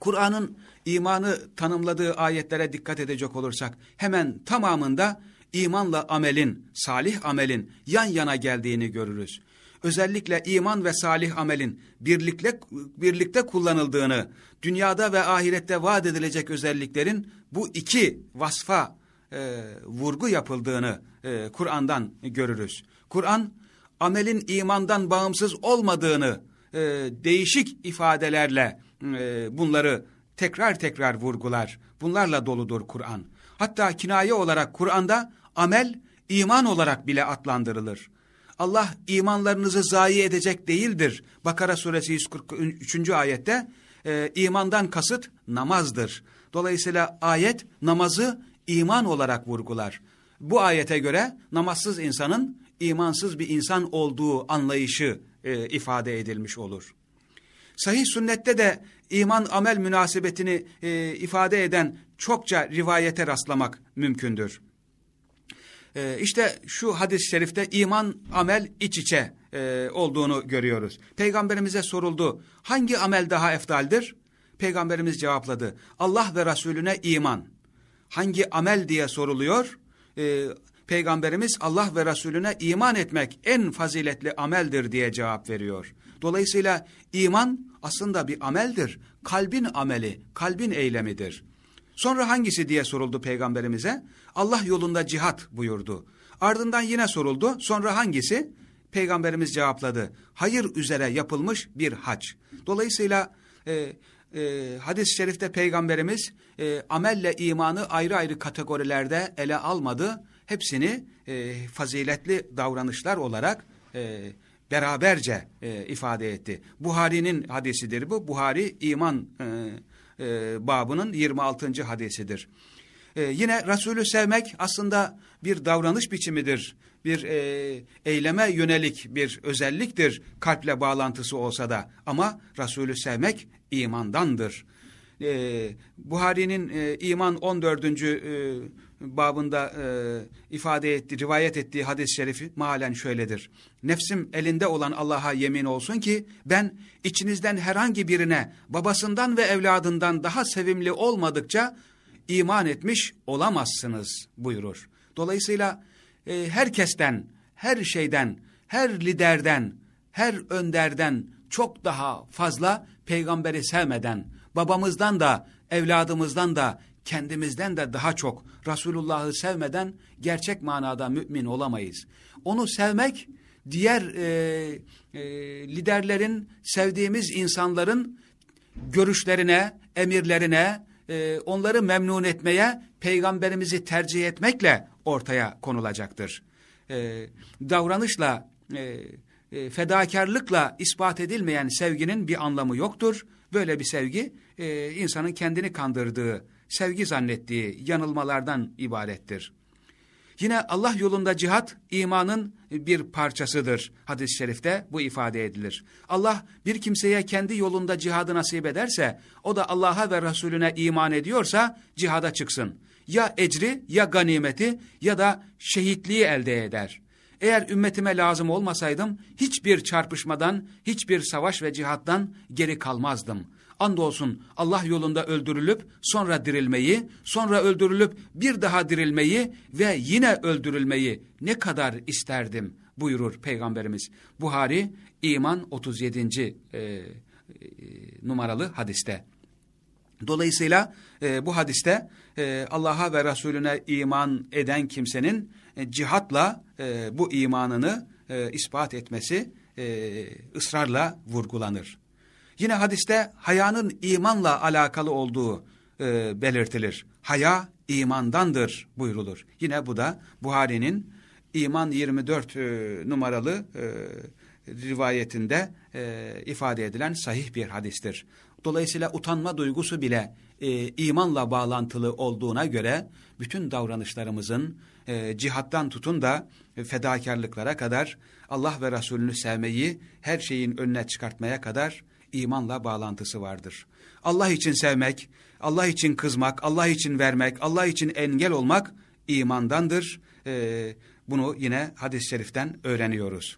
[SPEAKER 1] Kur'an'ın imanı tanımladığı ayetlere dikkat edecek olursak hemen tamamında imanla amelin, salih amelin yan yana geldiğini görürüz. Özellikle iman ve salih amelin birlikte, birlikte kullanıldığını, dünyada ve ahirette vaat edilecek özelliklerin bu iki vasfa e, vurgu yapıldığını e, Kur'an'dan görürüz. Kur'an amelin imandan bağımsız olmadığını e, değişik ifadelerle e, bunları tekrar tekrar vurgular. Bunlarla doludur Kur'an. Hatta kinaye olarak Kur'an'da amel iman olarak bile adlandırılır. Allah imanlarınızı zayi edecek değildir. Bakara suresi 143. ayette e, imandan kasıt namazdır. Dolayısıyla ayet namazı iman olarak vurgular. Bu ayete göre namazsız insanın imansız bir insan olduğu anlayışı e, ifade edilmiş olur. Sahih sünnette de iman amel münasebetini e, ifade eden çokça rivayete rastlamak mümkündür. E, işte şu hadis-i şerifte iman amel iç içe e, olduğunu görüyoruz. Peygamberimize soruldu hangi amel daha eftaldir? Peygamberimiz cevapladı Allah ve Resulüne iman. Hangi amel diye soruluyor? E, Peygamberimiz Allah ve Resulüne iman etmek en faziletli ameldir diye cevap veriyor. Dolayısıyla iman aslında bir ameldir. Kalbin ameli, kalbin eylemidir. Sonra hangisi diye soruldu peygamberimize? Allah yolunda cihat buyurdu. Ardından yine soruldu. Sonra hangisi? Peygamberimiz cevapladı. Hayır üzere yapılmış bir hac. Dolayısıyla e, e, hadis-i şerifte peygamberimiz e, amelle imanı ayrı ayrı kategorilerde ele almadı. Hepsini e, faziletli davranışlar olarak e, beraberce e, ifade etti. Buhari'nin hadisidir bu. Buhari iman e, e, babının 26. hadisidir. E, yine Resulü sevmek aslında bir davranış biçimidir. Bir e, eyleme yönelik bir özelliktir kalple bağlantısı olsa da. Ama Resulü sevmek imandandır. E, Buhari'nin e, iman 14. E, babında e, ifade ettiği, rivayet ettiği hadis-i şerifi malen şöyledir. Nefsim elinde olan Allah'a yemin olsun ki ben içinizden herhangi birine babasından ve evladından daha sevimli olmadıkça iman etmiş olamazsınız buyurur. Dolayısıyla e, herkesten, her şeyden, her liderden, her önderden çok daha fazla peygamberi sevmeden, babamızdan da, evladımızdan da, kendimizden de daha çok Resulullah'ı sevmeden gerçek manada mümin olamayız. Onu sevmek, diğer e, e, liderlerin, sevdiğimiz insanların görüşlerine, emirlerine, e, onları memnun etmeye, peygamberimizi tercih etmekle ortaya konulacaktır. E, davranışla, e, e, fedakarlıkla ispat edilmeyen sevginin bir anlamı yoktur. Böyle bir sevgi e, insanın kendini kandırdığı, sevgi zannettiği yanılmalardan ibarettir. Yine Allah yolunda cihat imanın bir parçasıdır. Hadis-i şerifte bu ifade edilir. Allah bir kimseye kendi yolunda cihadı nasip ederse, o da Allah'a ve Resulüne iman ediyorsa cihada çıksın. Ya ecri ya ganimeti ya da şehitliği elde eder. Eğer ümmetime lazım olmasaydım hiçbir çarpışmadan, hiçbir savaş ve cihattan geri kalmazdım. Andolsun Allah yolunda öldürülüp sonra dirilmeyi, sonra öldürülüp bir daha dirilmeyi ve yine öldürülmeyi ne kadar isterdim buyurur Peygamberimiz. Buhari İman 37. E, e, numaralı hadiste. Dolayısıyla e, bu hadiste e, Allah'a ve Resulüne iman eden kimsenin e, cihatla e, bu imanını e, ispat etmesi e, ısrarla vurgulanır. Yine hadiste hayanın imanla alakalı olduğu e, belirtilir. Haya imandandır buyrulur. Yine bu da Buhari'nin İman 24 e, numaralı e, rivayetinde e, ifade edilen sahih bir hadistir. Dolayısıyla utanma duygusu bile e, imanla bağlantılı olduğuna göre bütün davranışlarımızın e, cihattan tutun da fedakarlıklara kadar Allah ve Resulünü sevmeyi her şeyin önüne çıkartmaya kadar imanla bağlantısı vardır. Allah için sevmek, Allah için kızmak, Allah için vermek, Allah için engel olmak imandandır. Ee, bunu yine hadis-i şeriften öğreniyoruz.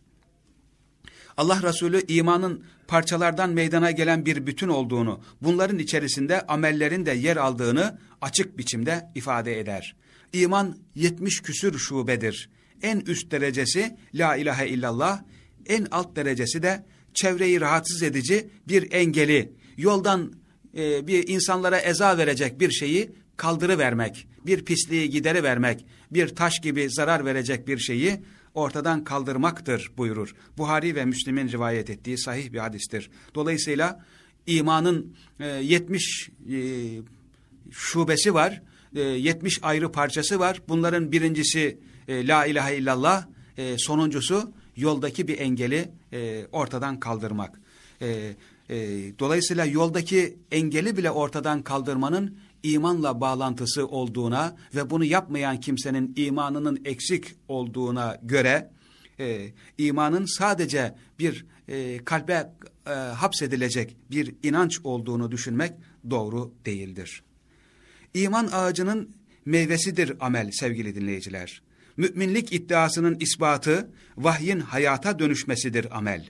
[SPEAKER 1] Allah Resulü imanın parçalardan meydana gelen bir bütün olduğunu, bunların içerisinde amellerin de yer aldığını açık biçimde ifade eder. İman yetmiş küsür şubedir. En üst derecesi la ilahe illallah, en alt derecesi de çevreyi rahatsız edici bir engeli, yoldan e, bir insanlara eza verecek bir şeyi kaldırıvermek, bir pisliği gideri vermek, bir taş gibi zarar verecek bir şeyi ortadan kaldırmaktır buyurur. Buhari ve Müslim'in rivayet ettiği sahih bir hadistir. Dolayısıyla imanın e, 70 e, şubesi var, e, 70 ayrı parçası var. Bunların birincisi e, la ilahe illallah, e, sonuncusu yoldaki bir engeli e, ortadan kaldırmak. E, e, dolayısıyla yoldaki engeli bile ortadan kaldırmanın imanla bağlantısı olduğuna ve bunu yapmayan kimsenin imanının eksik olduğuna göre e, imanın sadece bir e, kalbe e, hapsedilecek bir inanç olduğunu düşünmek doğru değildir. İman ağacının meyvesidir amel sevgili dinleyiciler. Müminlik iddiasının ispatı vahyin hayata dönüşmesidir amel.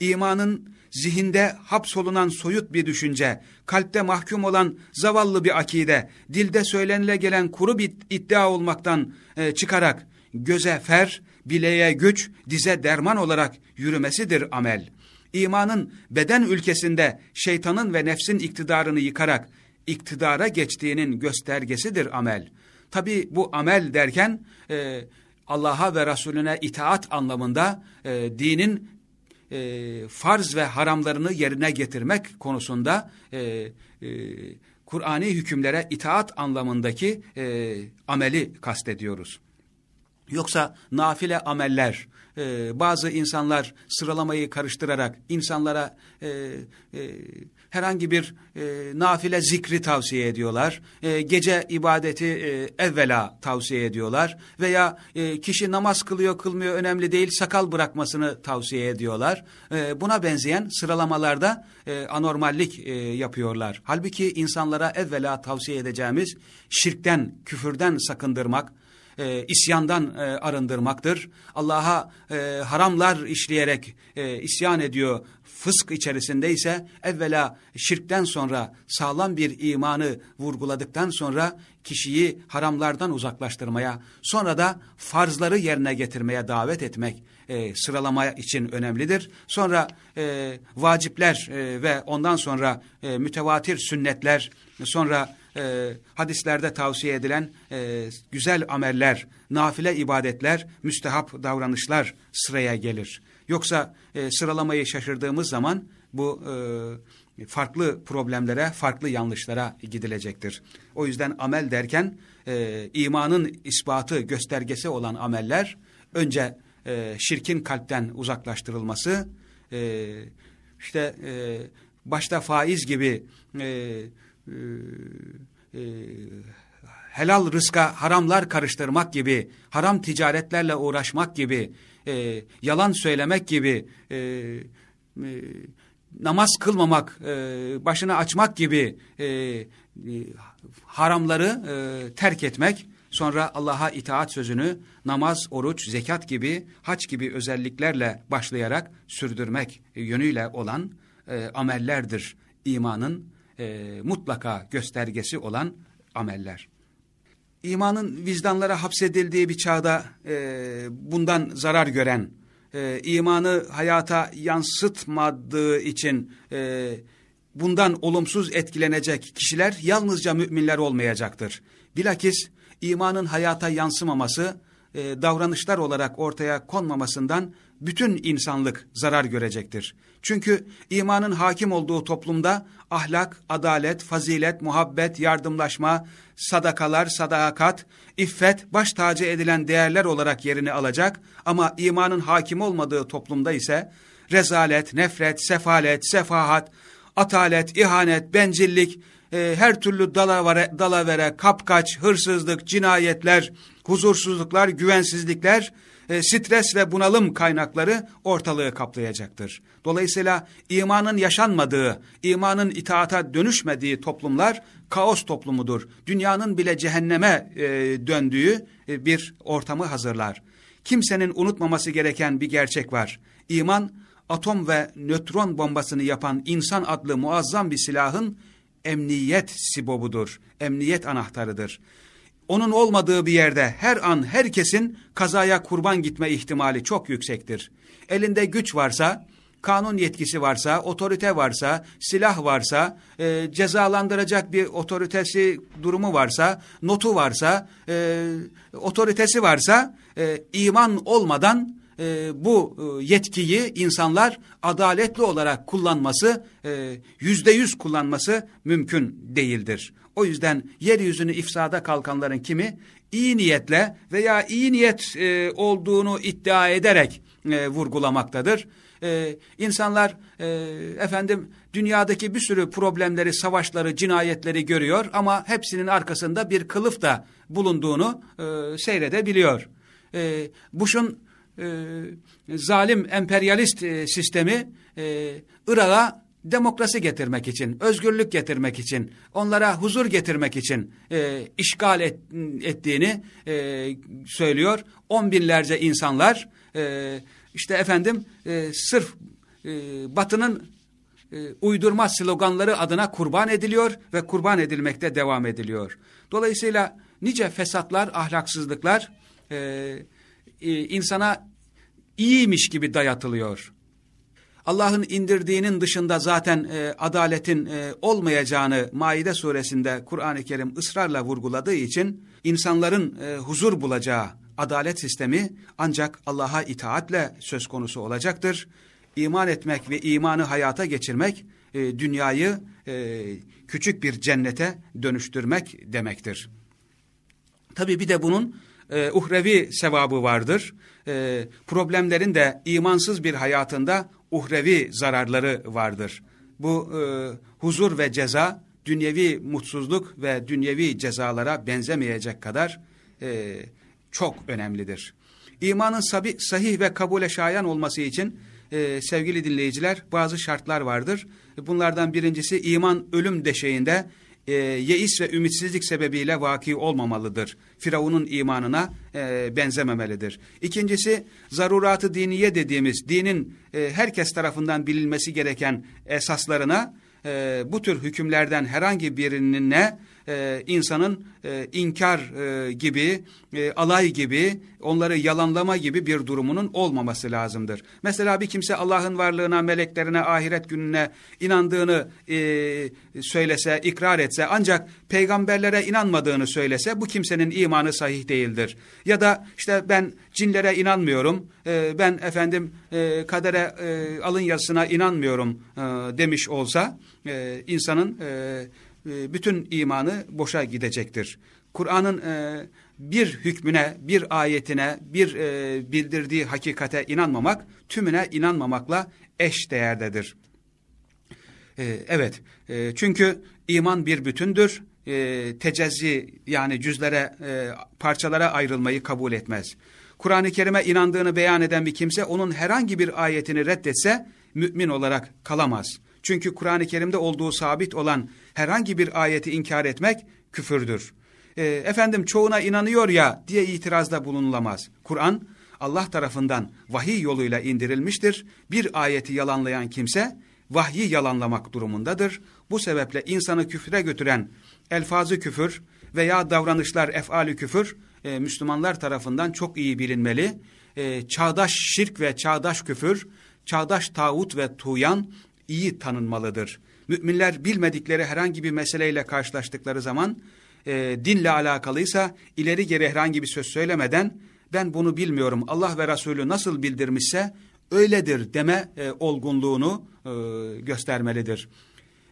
[SPEAKER 1] İmanın zihinde hapsolunan soyut bir düşünce, kalpte mahkum olan zavallı bir akide, dilde söylenile gelen kuru bir iddia olmaktan e, çıkarak göze fer, bileğe güç, dize derman olarak yürümesidir amel. İmanın beden ülkesinde şeytanın ve nefsin iktidarını yıkarak iktidara geçtiğinin göstergesidir amel. Tabi bu amel derken e, Allah'a ve Resulüne itaat anlamında e, dinin e, farz ve haramlarını yerine getirmek konusunda e, e, Kur'ani hükümlere itaat anlamındaki e, ameli kastediyoruz. Yoksa nafile ameller, e, bazı insanlar sıralamayı karıştırarak insanlara e, e, herhangi bir e, nafile zikri tavsiye ediyorlar. E, gece ibadeti e, evvela tavsiye ediyorlar. Veya e, kişi namaz kılıyor kılmıyor önemli değil sakal bırakmasını tavsiye ediyorlar. E, buna benzeyen sıralamalarda e, anormallik e, yapıyorlar. Halbuki insanlara evvela tavsiye edeceğimiz şirkten, küfürden sakındırmak, e, isyandan e, arındırmaktır. Allah'a e, haramlar işleyerek e, isyan ediyor, fısk içerisinde ise evvela şirkten sonra sağlam bir imanı vurguladıktan sonra kişiyi haramlardan uzaklaştırmaya, sonra da farzları yerine getirmeye davet etmek e, sıralama için önemlidir. Sonra e, vacipler e, ve ondan sonra e, mütevatir sünnetler, sonra e, hadislerde tavsiye edilen e, güzel ameller, nafile ibadetler, müstehap davranışlar sıraya gelir. Yoksa e, sıralamayı şaşırdığımız zaman bu e, farklı problemlere, farklı yanlışlara gidilecektir. O yüzden amel derken e, imanın ispatı, göstergesi olan ameller önce e, şirkin kalpten uzaklaştırılması, e, işte e, başta faiz gibi e, e, e, helal rızka haramlar karıştırmak gibi, haram ticaretlerle uğraşmak gibi, e, yalan söylemek gibi, e, e, namaz kılmamak, e, başını açmak gibi e, e, haramları e, terk etmek, sonra Allah'a itaat sözünü namaz, oruç, zekat gibi, haç gibi özelliklerle başlayarak sürdürmek yönüyle olan e, amellerdir imanın e, mutlaka göstergesi olan ameller. İmanın vicdanlara hapsedildiği bir çağda e, bundan zarar gören, e, imanı hayata yansıtmadığı için e, bundan olumsuz etkilenecek kişiler yalnızca müminler olmayacaktır. Bilakis imanın hayata yansımaması, e, davranışlar olarak ortaya konmamasından bütün insanlık zarar görecektir. Çünkü imanın hakim olduğu toplumda ahlak, adalet, fazilet, muhabbet, yardımlaşma, sadakalar, sadakat, iffet, baş tacı edilen değerler olarak yerini alacak ama imanın hakim olmadığı toplumda ise rezalet, nefret, sefalet, sefahat, atalet, ihanet, bencillik, e, her türlü dalavere, dalavere, kapkaç, hırsızlık, cinayetler, huzursuzluklar, güvensizlikler, e, stres ve bunalım kaynakları ortalığı kaplayacaktır. Dolayısıyla imanın yaşanmadığı, imanın itaata dönüşmediği toplumlar kaos toplumudur. Dünyanın bile cehenneme e, döndüğü e, bir ortamı hazırlar. Kimsenin unutmaması gereken bir gerçek var. İman, atom ve nötron bombasını yapan insan adlı muazzam bir silahın emniyet sibobudur, emniyet anahtarıdır. Onun olmadığı bir yerde her an herkesin kazaya kurban gitme ihtimali çok yüksektir. Elinde güç varsa, kanun yetkisi varsa, otorite varsa, silah varsa, e, cezalandıracak bir otoritesi durumu varsa, notu varsa, e, otoritesi varsa, e, iman olmadan e, bu e, yetkiyi insanlar adaletli olarak kullanması, e, yüzde yüz kullanması mümkün değildir. O yüzden yeryüzünü ifsada kalkanların kimi iyi niyetle veya iyi niyet e, olduğunu iddia ederek e, vurgulamaktadır. E, insanlar e, efendim dünyadaki bir sürü problemleri, savaşları, cinayetleri görüyor ama hepsinin arkasında bir kılıf da bulunduğunu e, seyredebiliyor. E, Bush'un e, zalim emperyalist e, sistemi e, Irak'a demokrasi getirmek için, özgürlük getirmek için, onlara huzur getirmek için e, işgal et, ettiğini e, söylüyor. On binlerce insanlar e, işte efendim e, sırf e, Batı'nın e, uydurma sloganları adına kurban ediliyor ve kurban edilmekte devam ediliyor. Dolayısıyla nice fesatlar, ahlaksızlıklar e, e, insana iyiymiş gibi dayatılıyor. Allah'ın indirdiğinin dışında zaten e, adaletin e, olmayacağını Maide suresinde Kur'an-ı Kerim ısrarla vurguladığı için insanların e, huzur bulacağı adalet sistemi ancak Allah'a itaatle söz konusu olacaktır. İman etmek ve imanı hayata geçirmek e, dünyayı e, küçük bir cennete dönüştürmek demektir. Tabi bir de bunun e, uhrevi sevabı vardır. E, problemlerin de imansız bir hayatında uhrevi zararları vardır. Bu e, huzur ve ceza dünyevi mutsuzluk ve dünyevi cezalara benzemeyecek kadar e, çok önemlidir. İmanın sabi, sahih ve kabule şayan olması için e, sevgili dinleyiciler bazı şartlar vardır. Bunlardan birincisi iman ölüm deşeğinde e, yeis ve ümitsizlik sebebiyle vaki olmamalıdır. Firavun'un imanına e, benzememelidir. İkincisi zaruratı diniye dediğimiz dinin e, herkes tarafından bilinmesi gereken esaslarına e, bu tür hükümlerden herhangi birinin ne e, insanın e, inkar e, gibi, e, alay gibi, onları yalanlama gibi bir durumunun olmaması lazımdır. Mesela bir kimse Allah'ın varlığına, meleklerine, ahiret gününe inandığını e, söylese, ikrar etse ancak peygamberlere inanmadığını söylese bu kimsenin imanı sahih değildir. Ya da işte ben cinlere inanmıyorum, e, ben efendim e, kadere e, alın yazısına inanmıyorum e, demiş olsa e, insanın... E, e, bütün imanı boşa gidecektir. Kur'an'ın e, bir hükmüne, bir ayetine, bir e, bildirdiği hakikate inanmamak, tümüne inanmamakla eş değerdedir. Evet, çünkü iman bir bütündür. Tecezzi yani cüzlere, parçalara ayrılmayı kabul etmez. Kur'an-ı Kerim'e inandığını beyan eden bir kimse onun herhangi bir ayetini reddetse mümin olarak kalamaz. Çünkü Kur'an-ı Kerim'de olduğu sabit olan herhangi bir ayeti inkar etmek küfürdür. E, efendim çoğuna inanıyor ya diye itirazda bulunulamaz. Kur'an Allah tarafından vahiy yoluyla indirilmiştir. Bir ayeti yalanlayan kimse vahyi yalanlamak durumundadır. Bu sebeple insanı küfre götüren elfazı küfür veya davranışlar efali küfür e, Müslümanlar tarafından çok iyi bilinmeli. E, çağdaş şirk ve çağdaş küfür, çağdaş tağut ve tuyan iyi tanınmalıdır. Müminler bilmedikleri herhangi bir meseleyle karşılaştıkları zaman e, dinle alakalıysa ileri geri herhangi bir söz söylemeden ben bunu bilmiyorum Allah ve Resulü nasıl bildirmişse öyledir deme e, olgunluğunu e, göstermelidir.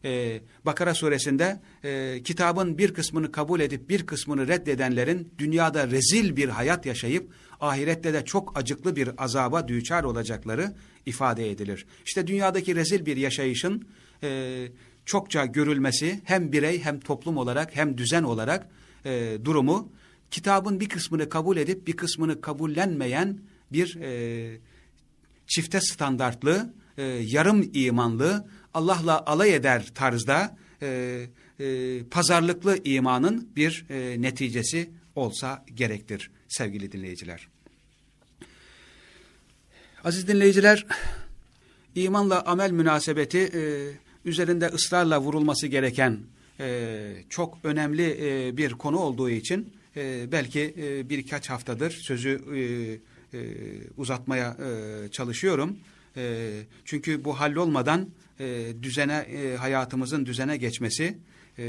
[SPEAKER 1] Ee, Bakara suresinde e, kitabın bir kısmını kabul edip bir kısmını reddedenlerin dünyada rezil bir hayat yaşayıp ahirette de çok acıklı bir azaba düçar olacakları ifade edilir. İşte dünyadaki rezil bir yaşayışın e, çokça görülmesi hem birey hem toplum olarak hem düzen olarak e, durumu kitabın bir kısmını kabul edip bir kısmını kabullenmeyen bir e, çifte standartlı, e, yarım imanlı, Allah'la alay eder tarzda e, e, pazarlıklı imanın bir e, neticesi olsa gerektir sevgili dinleyiciler. Aziz dinleyiciler, imanla amel münasebeti e, üzerinde ısrarla vurulması gereken e, çok önemli e, bir konu olduğu için e, belki e, birkaç haftadır sözü e, e, uzatmaya e, çalışıyorum. E, çünkü bu hallolmadan e, düzene e, hayatımızın düzene geçmesi e,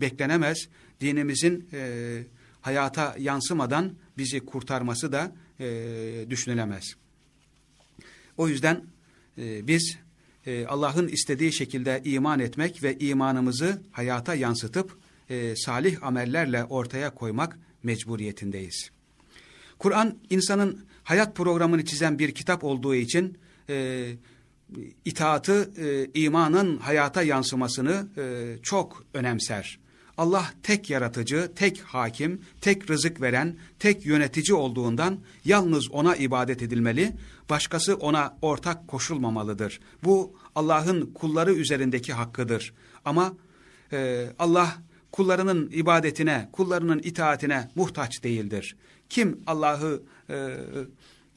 [SPEAKER 1] beklenemez. Dinimizin e, hayata yansımadan bizi kurtarması da e, düşünülemez. O yüzden e, biz e, Allah'ın istediği şekilde iman etmek ve imanımızı hayata yansıtıp e, salih amellerle ortaya koymak mecburiyetindeyiz. Kur'an insanın hayat programını çizen bir kitap olduğu için e, itaatı, e, imanın hayata yansımasını e, çok önemser. Allah tek yaratıcı, tek hakim, tek rızık veren, tek yönetici olduğundan yalnız ona ibadet edilmeli, başkası ona ortak koşulmamalıdır. Bu Allah'ın kulları üzerindeki hakkıdır. Ama e, Allah kullarının ibadetine, kullarının itaatine muhtaç değildir. Kim Allah'ı e,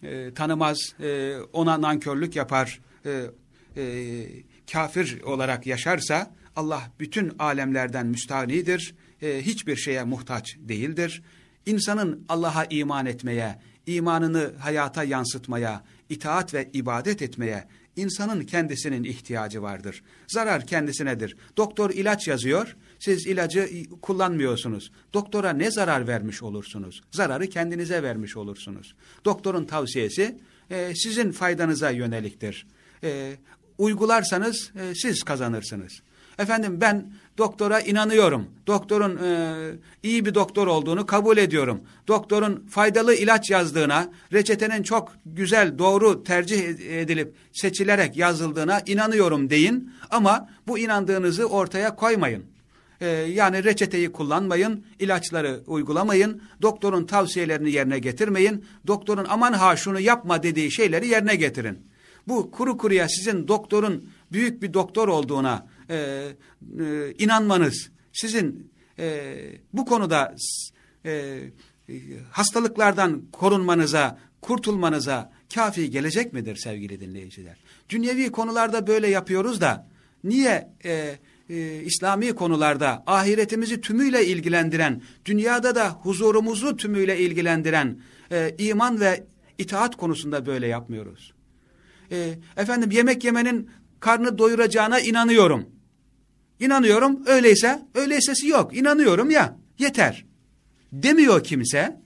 [SPEAKER 1] e, tanımaz, e, ona nankörlük yapar, e, e, kafir olarak yaşarsa Allah bütün alemlerden müstahnidir, e, hiçbir şeye muhtaç değildir. İnsanın Allah'a iman etmeye, imanını hayata yansıtmaya, itaat ve ibadet etmeye insanın kendisinin ihtiyacı vardır. Zarar kendisinedir. Doktor ilaç yazıyor, siz ilacı kullanmıyorsunuz. Doktora ne zarar vermiş olursunuz? Zararı kendinize vermiş olursunuz. Doktorun tavsiyesi e, sizin faydanıza yöneliktir. E, uygularsanız e, siz kazanırsınız. Efendim ben doktora inanıyorum. Doktorun e, iyi bir doktor olduğunu kabul ediyorum. Doktorun faydalı ilaç yazdığına, reçetenin çok güzel, doğru tercih edilip seçilerek yazıldığına inanıyorum deyin. Ama bu inandığınızı ortaya koymayın. E, yani reçeteyi kullanmayın, ilaçları uygulamayın, doktorun tavsiyelerini yerine getirmeyin. Doktorun aman ha şunu yapma dediği şeyleri yerine getirin. Bu kuru kuruya sizin doktorun büyük bir doktor olduğuna e, e, inanmanız sizin e, bu konuda e, hastalıklardan korunmanıza, kurtulmanıza kafi gelecek midir sevgili dinleyiciler? Dünyevi konularda böyle yapıyoruz da niye e, e, İslami konularda ahiretimizi tümüyle ilgilendiren, dünyada da huzurumuzu tümüyle ilgilendiren e, iman ve itaat konusunda böyle yapmıyoruz? E, efendim yemek yemenin karnı doyuracağına inanıyorum. İnanıyorum öyleyse, öyleysesi yok. İnanıyorum ya yeter. Demiyor kimse.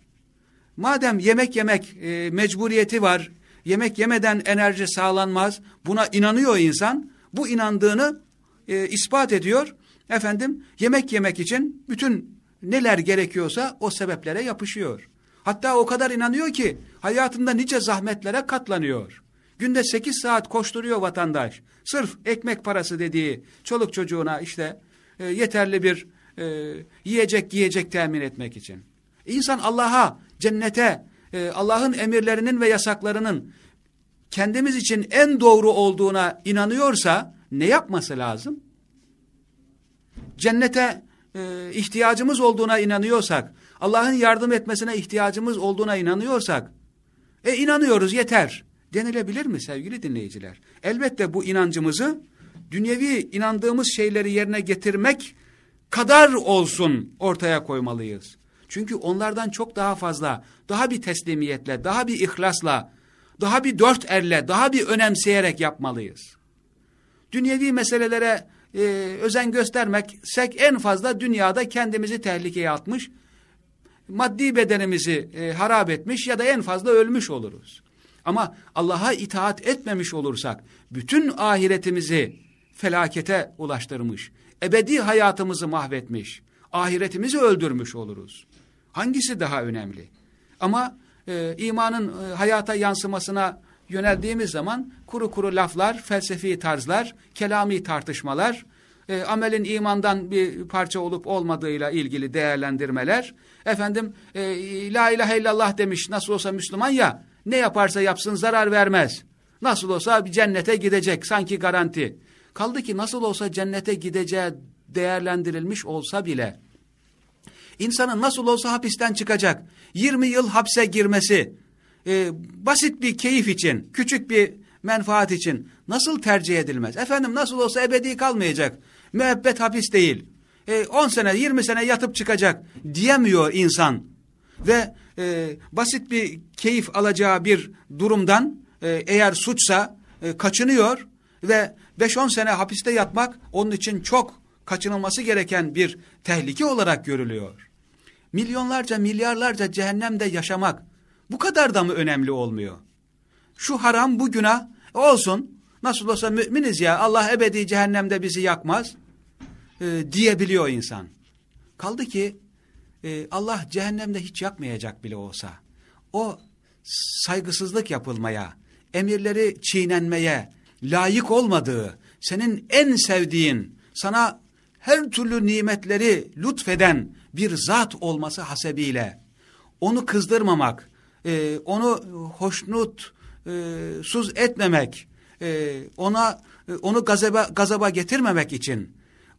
[SPEAKER 1] Madem yemek yemek e, mecburiyeti var, yemek yemeden enerji sağlanmaz, buna inanıyor insan, bu inandığını e, ispat ediyor. Efendim yemek yemek için bütün neler gerekiyorsa o sebeplere yapışıyor. Hatta o kadar inanıyor ki hayatında nice zahmetlere katlanıyor. Günde sekiz saat koşturuyor vatandaş. Sırf ekmek parası dediği çoluk çocuğuna işte e, yeterli bir e, yiyecek giyecek temin etmek için. İnsan Allah'a, cennete, e, Allah'ın emirlerinin ve yasaklarının kendimiz için en doğru olduğuna inanıyorsa ne yapması lazım? Cennete e, ihtiyacımız olduğuna inanıyorsak, Allah'ın yardım etmesine ihtiyacımız olduğuna inanıyorsak, e inanıyoruz yeter denilebilir mi sevgili dinleyiciler? Elbette bu inancımızı dünyevi inandığımız şeyleri yerine getirmek kadar olsun ortaya koymalıyız. Çünkü onlardan çok daha fazla, daha bir teslimiyetle, daha bir ihlasla, daha bir dört elle, daha bir önemseyerek yapmalıyız. Dünyevi meselelere e, özen göstermeksek en fazla dünyada kendimizi tehlikeye atmış, maddi bedenimizi e, harap etmiş ya da en fazla ölmüş oluruz. Ama Allah'a itaat etmemiş olursak bütün ahiretimizi felakete ulaştırmış, ebedi hayatımızı mahvetmiş, ahiretimizi öldürmüş oluruz. Hangisi daha önemli? Ama e, imanın e, hayata yansımasına yöneldiğimiz zaman kuru kuru laflar, felsefi tarzlar, kelami tartışmalar, e, amelin imandan bir parça olup olmadığıyla ilgili değerlendirmeler, efendim e, la ilahe illallah demiş nasıl olsa Müslüman ya, ne yaparsa yapsın zarar vermez. Nasıl olsa bir cennete gidecek sanki garanti. Kaldı ki nasıl olsa cennete gideceği değerlendirilmiş olsa bile insanın nasıl olsa hapisten çıkacak 20 yıl hapse girmesi e, basit bir keyif için küçük bir menfaat için nasıl tercih edilmez? Efendim nasıl olsa ebedi kalmayacak müebbet hapis değil e, 10 sene 20 sene yatıp çıkacak diyemiyor insan ve e, basit bir keyif alacağı bir durumdan e, eğer suçsa e, kaçınıyor ve 5-10 sene hapiste yatmak onun için çok kaçınılması gereken bir tehlike olarak görülüyor. Milyonlarca milyarlarca cehennemde yaşamak bu kadar da mı önemli olmuyor? Şu haram bu günah olsun nasıl olsa müminiz ya Allah ebedi cehennemde bizi yakmaz e, diyebiliyor insan. Kaldı ki e, Allah cehennemde hiç yakmayacak bile olsa o saygısızlık yapılmaya, emirleri çiğnenmeye layık olmadığı, senin en sevdiğin, sana her türlü nimetleri lütfeden bir zat olması hasebiyle onu kızdırmamak, e, onu hoşnut, e, suz etmemek, e, ona e, onu gazaba, gazaba getirmemek için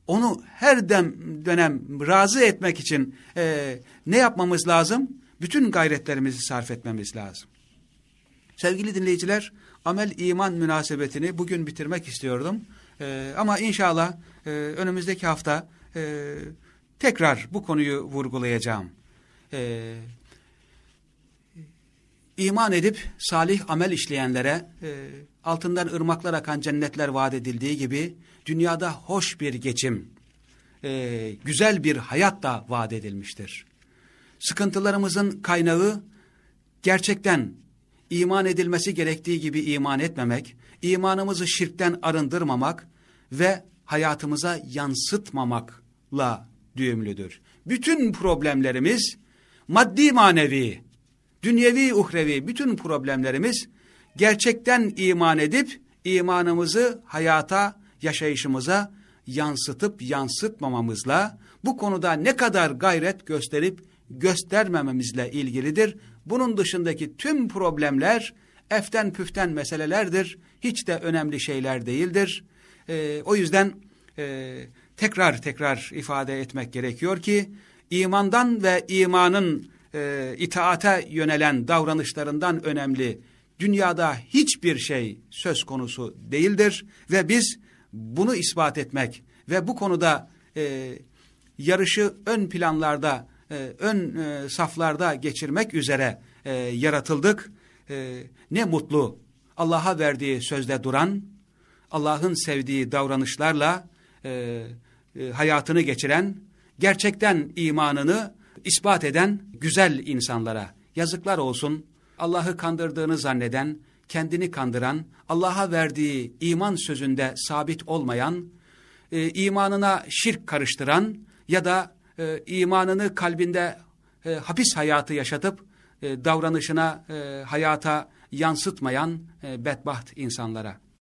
[SPEAKER 1] onu her dem, dönem razı etmek için e, ne yapmamız lazım? Bütün gayretlerimizi sarf etmemiz lazım. Sevgili dinleyiciler, amel iman münasebetini bugün bitirmek istiyordum. E, ama inşallah e, önümüzdeki hafta e, tekrar bu konuyu vurgulayacağım. E, iman edip salih amel işleyenlere e, altından ırmaklar akan cennetler vaat edildiği gibi dünyada hoş bir geçim, e, güzel bir hayat da vaat edilmiştir. Sıkıntılarımızın kaynağı gerçekten iman edilmesi gerektiği gibi iman etmemek, imanımızı şirkten arındırmamak ve hayatımıza yansıtmamakla düğümlüdür. Bütün problemlerimiz maddi manevi, dünyevi uhrevi bütün problemlerimiz gerçekten iman edip imanımızı hayata, yaşayışımıza yansıtıp yansıtmamamızla bu konuda ne kadar gayret gösterip göstermememizle ilgilidir. Bunun dışındaki tüm problemler eften püften meselelerdir. Hiç de önemli şeyler değildir. Ee, o yüzden e, tekrar tekrar ifade etmek gerekiyor ki imandan ve imanın e, itaate yönelen davranışlarından önemli dünyada hiçbir şey söz konusu değildir ve biz bunu ispat etmek ve bu konuda e, yarışı ön planlarda, e, ön e, saflarda geçirmek üzere e, yaratıldık. E, ne mutlu Allah'a verdiği sözde duran, Allah'ın sevdiği davranışlarla e, e, hayatını geçiren, gerçekten imanını ispat eden güzel insanlara yazıklar olsun. Allah'ı kandırdığını zanneden, kendini kandıran, Allah'a verdiği iman sözünde sabit olmayan, e, imanına şirk karıştıran ya da e, imanını kalbinde e, hapis hayatı yaşatıp e, davranışına, e, hayata yansıtmayan e, bedbaht insanlara.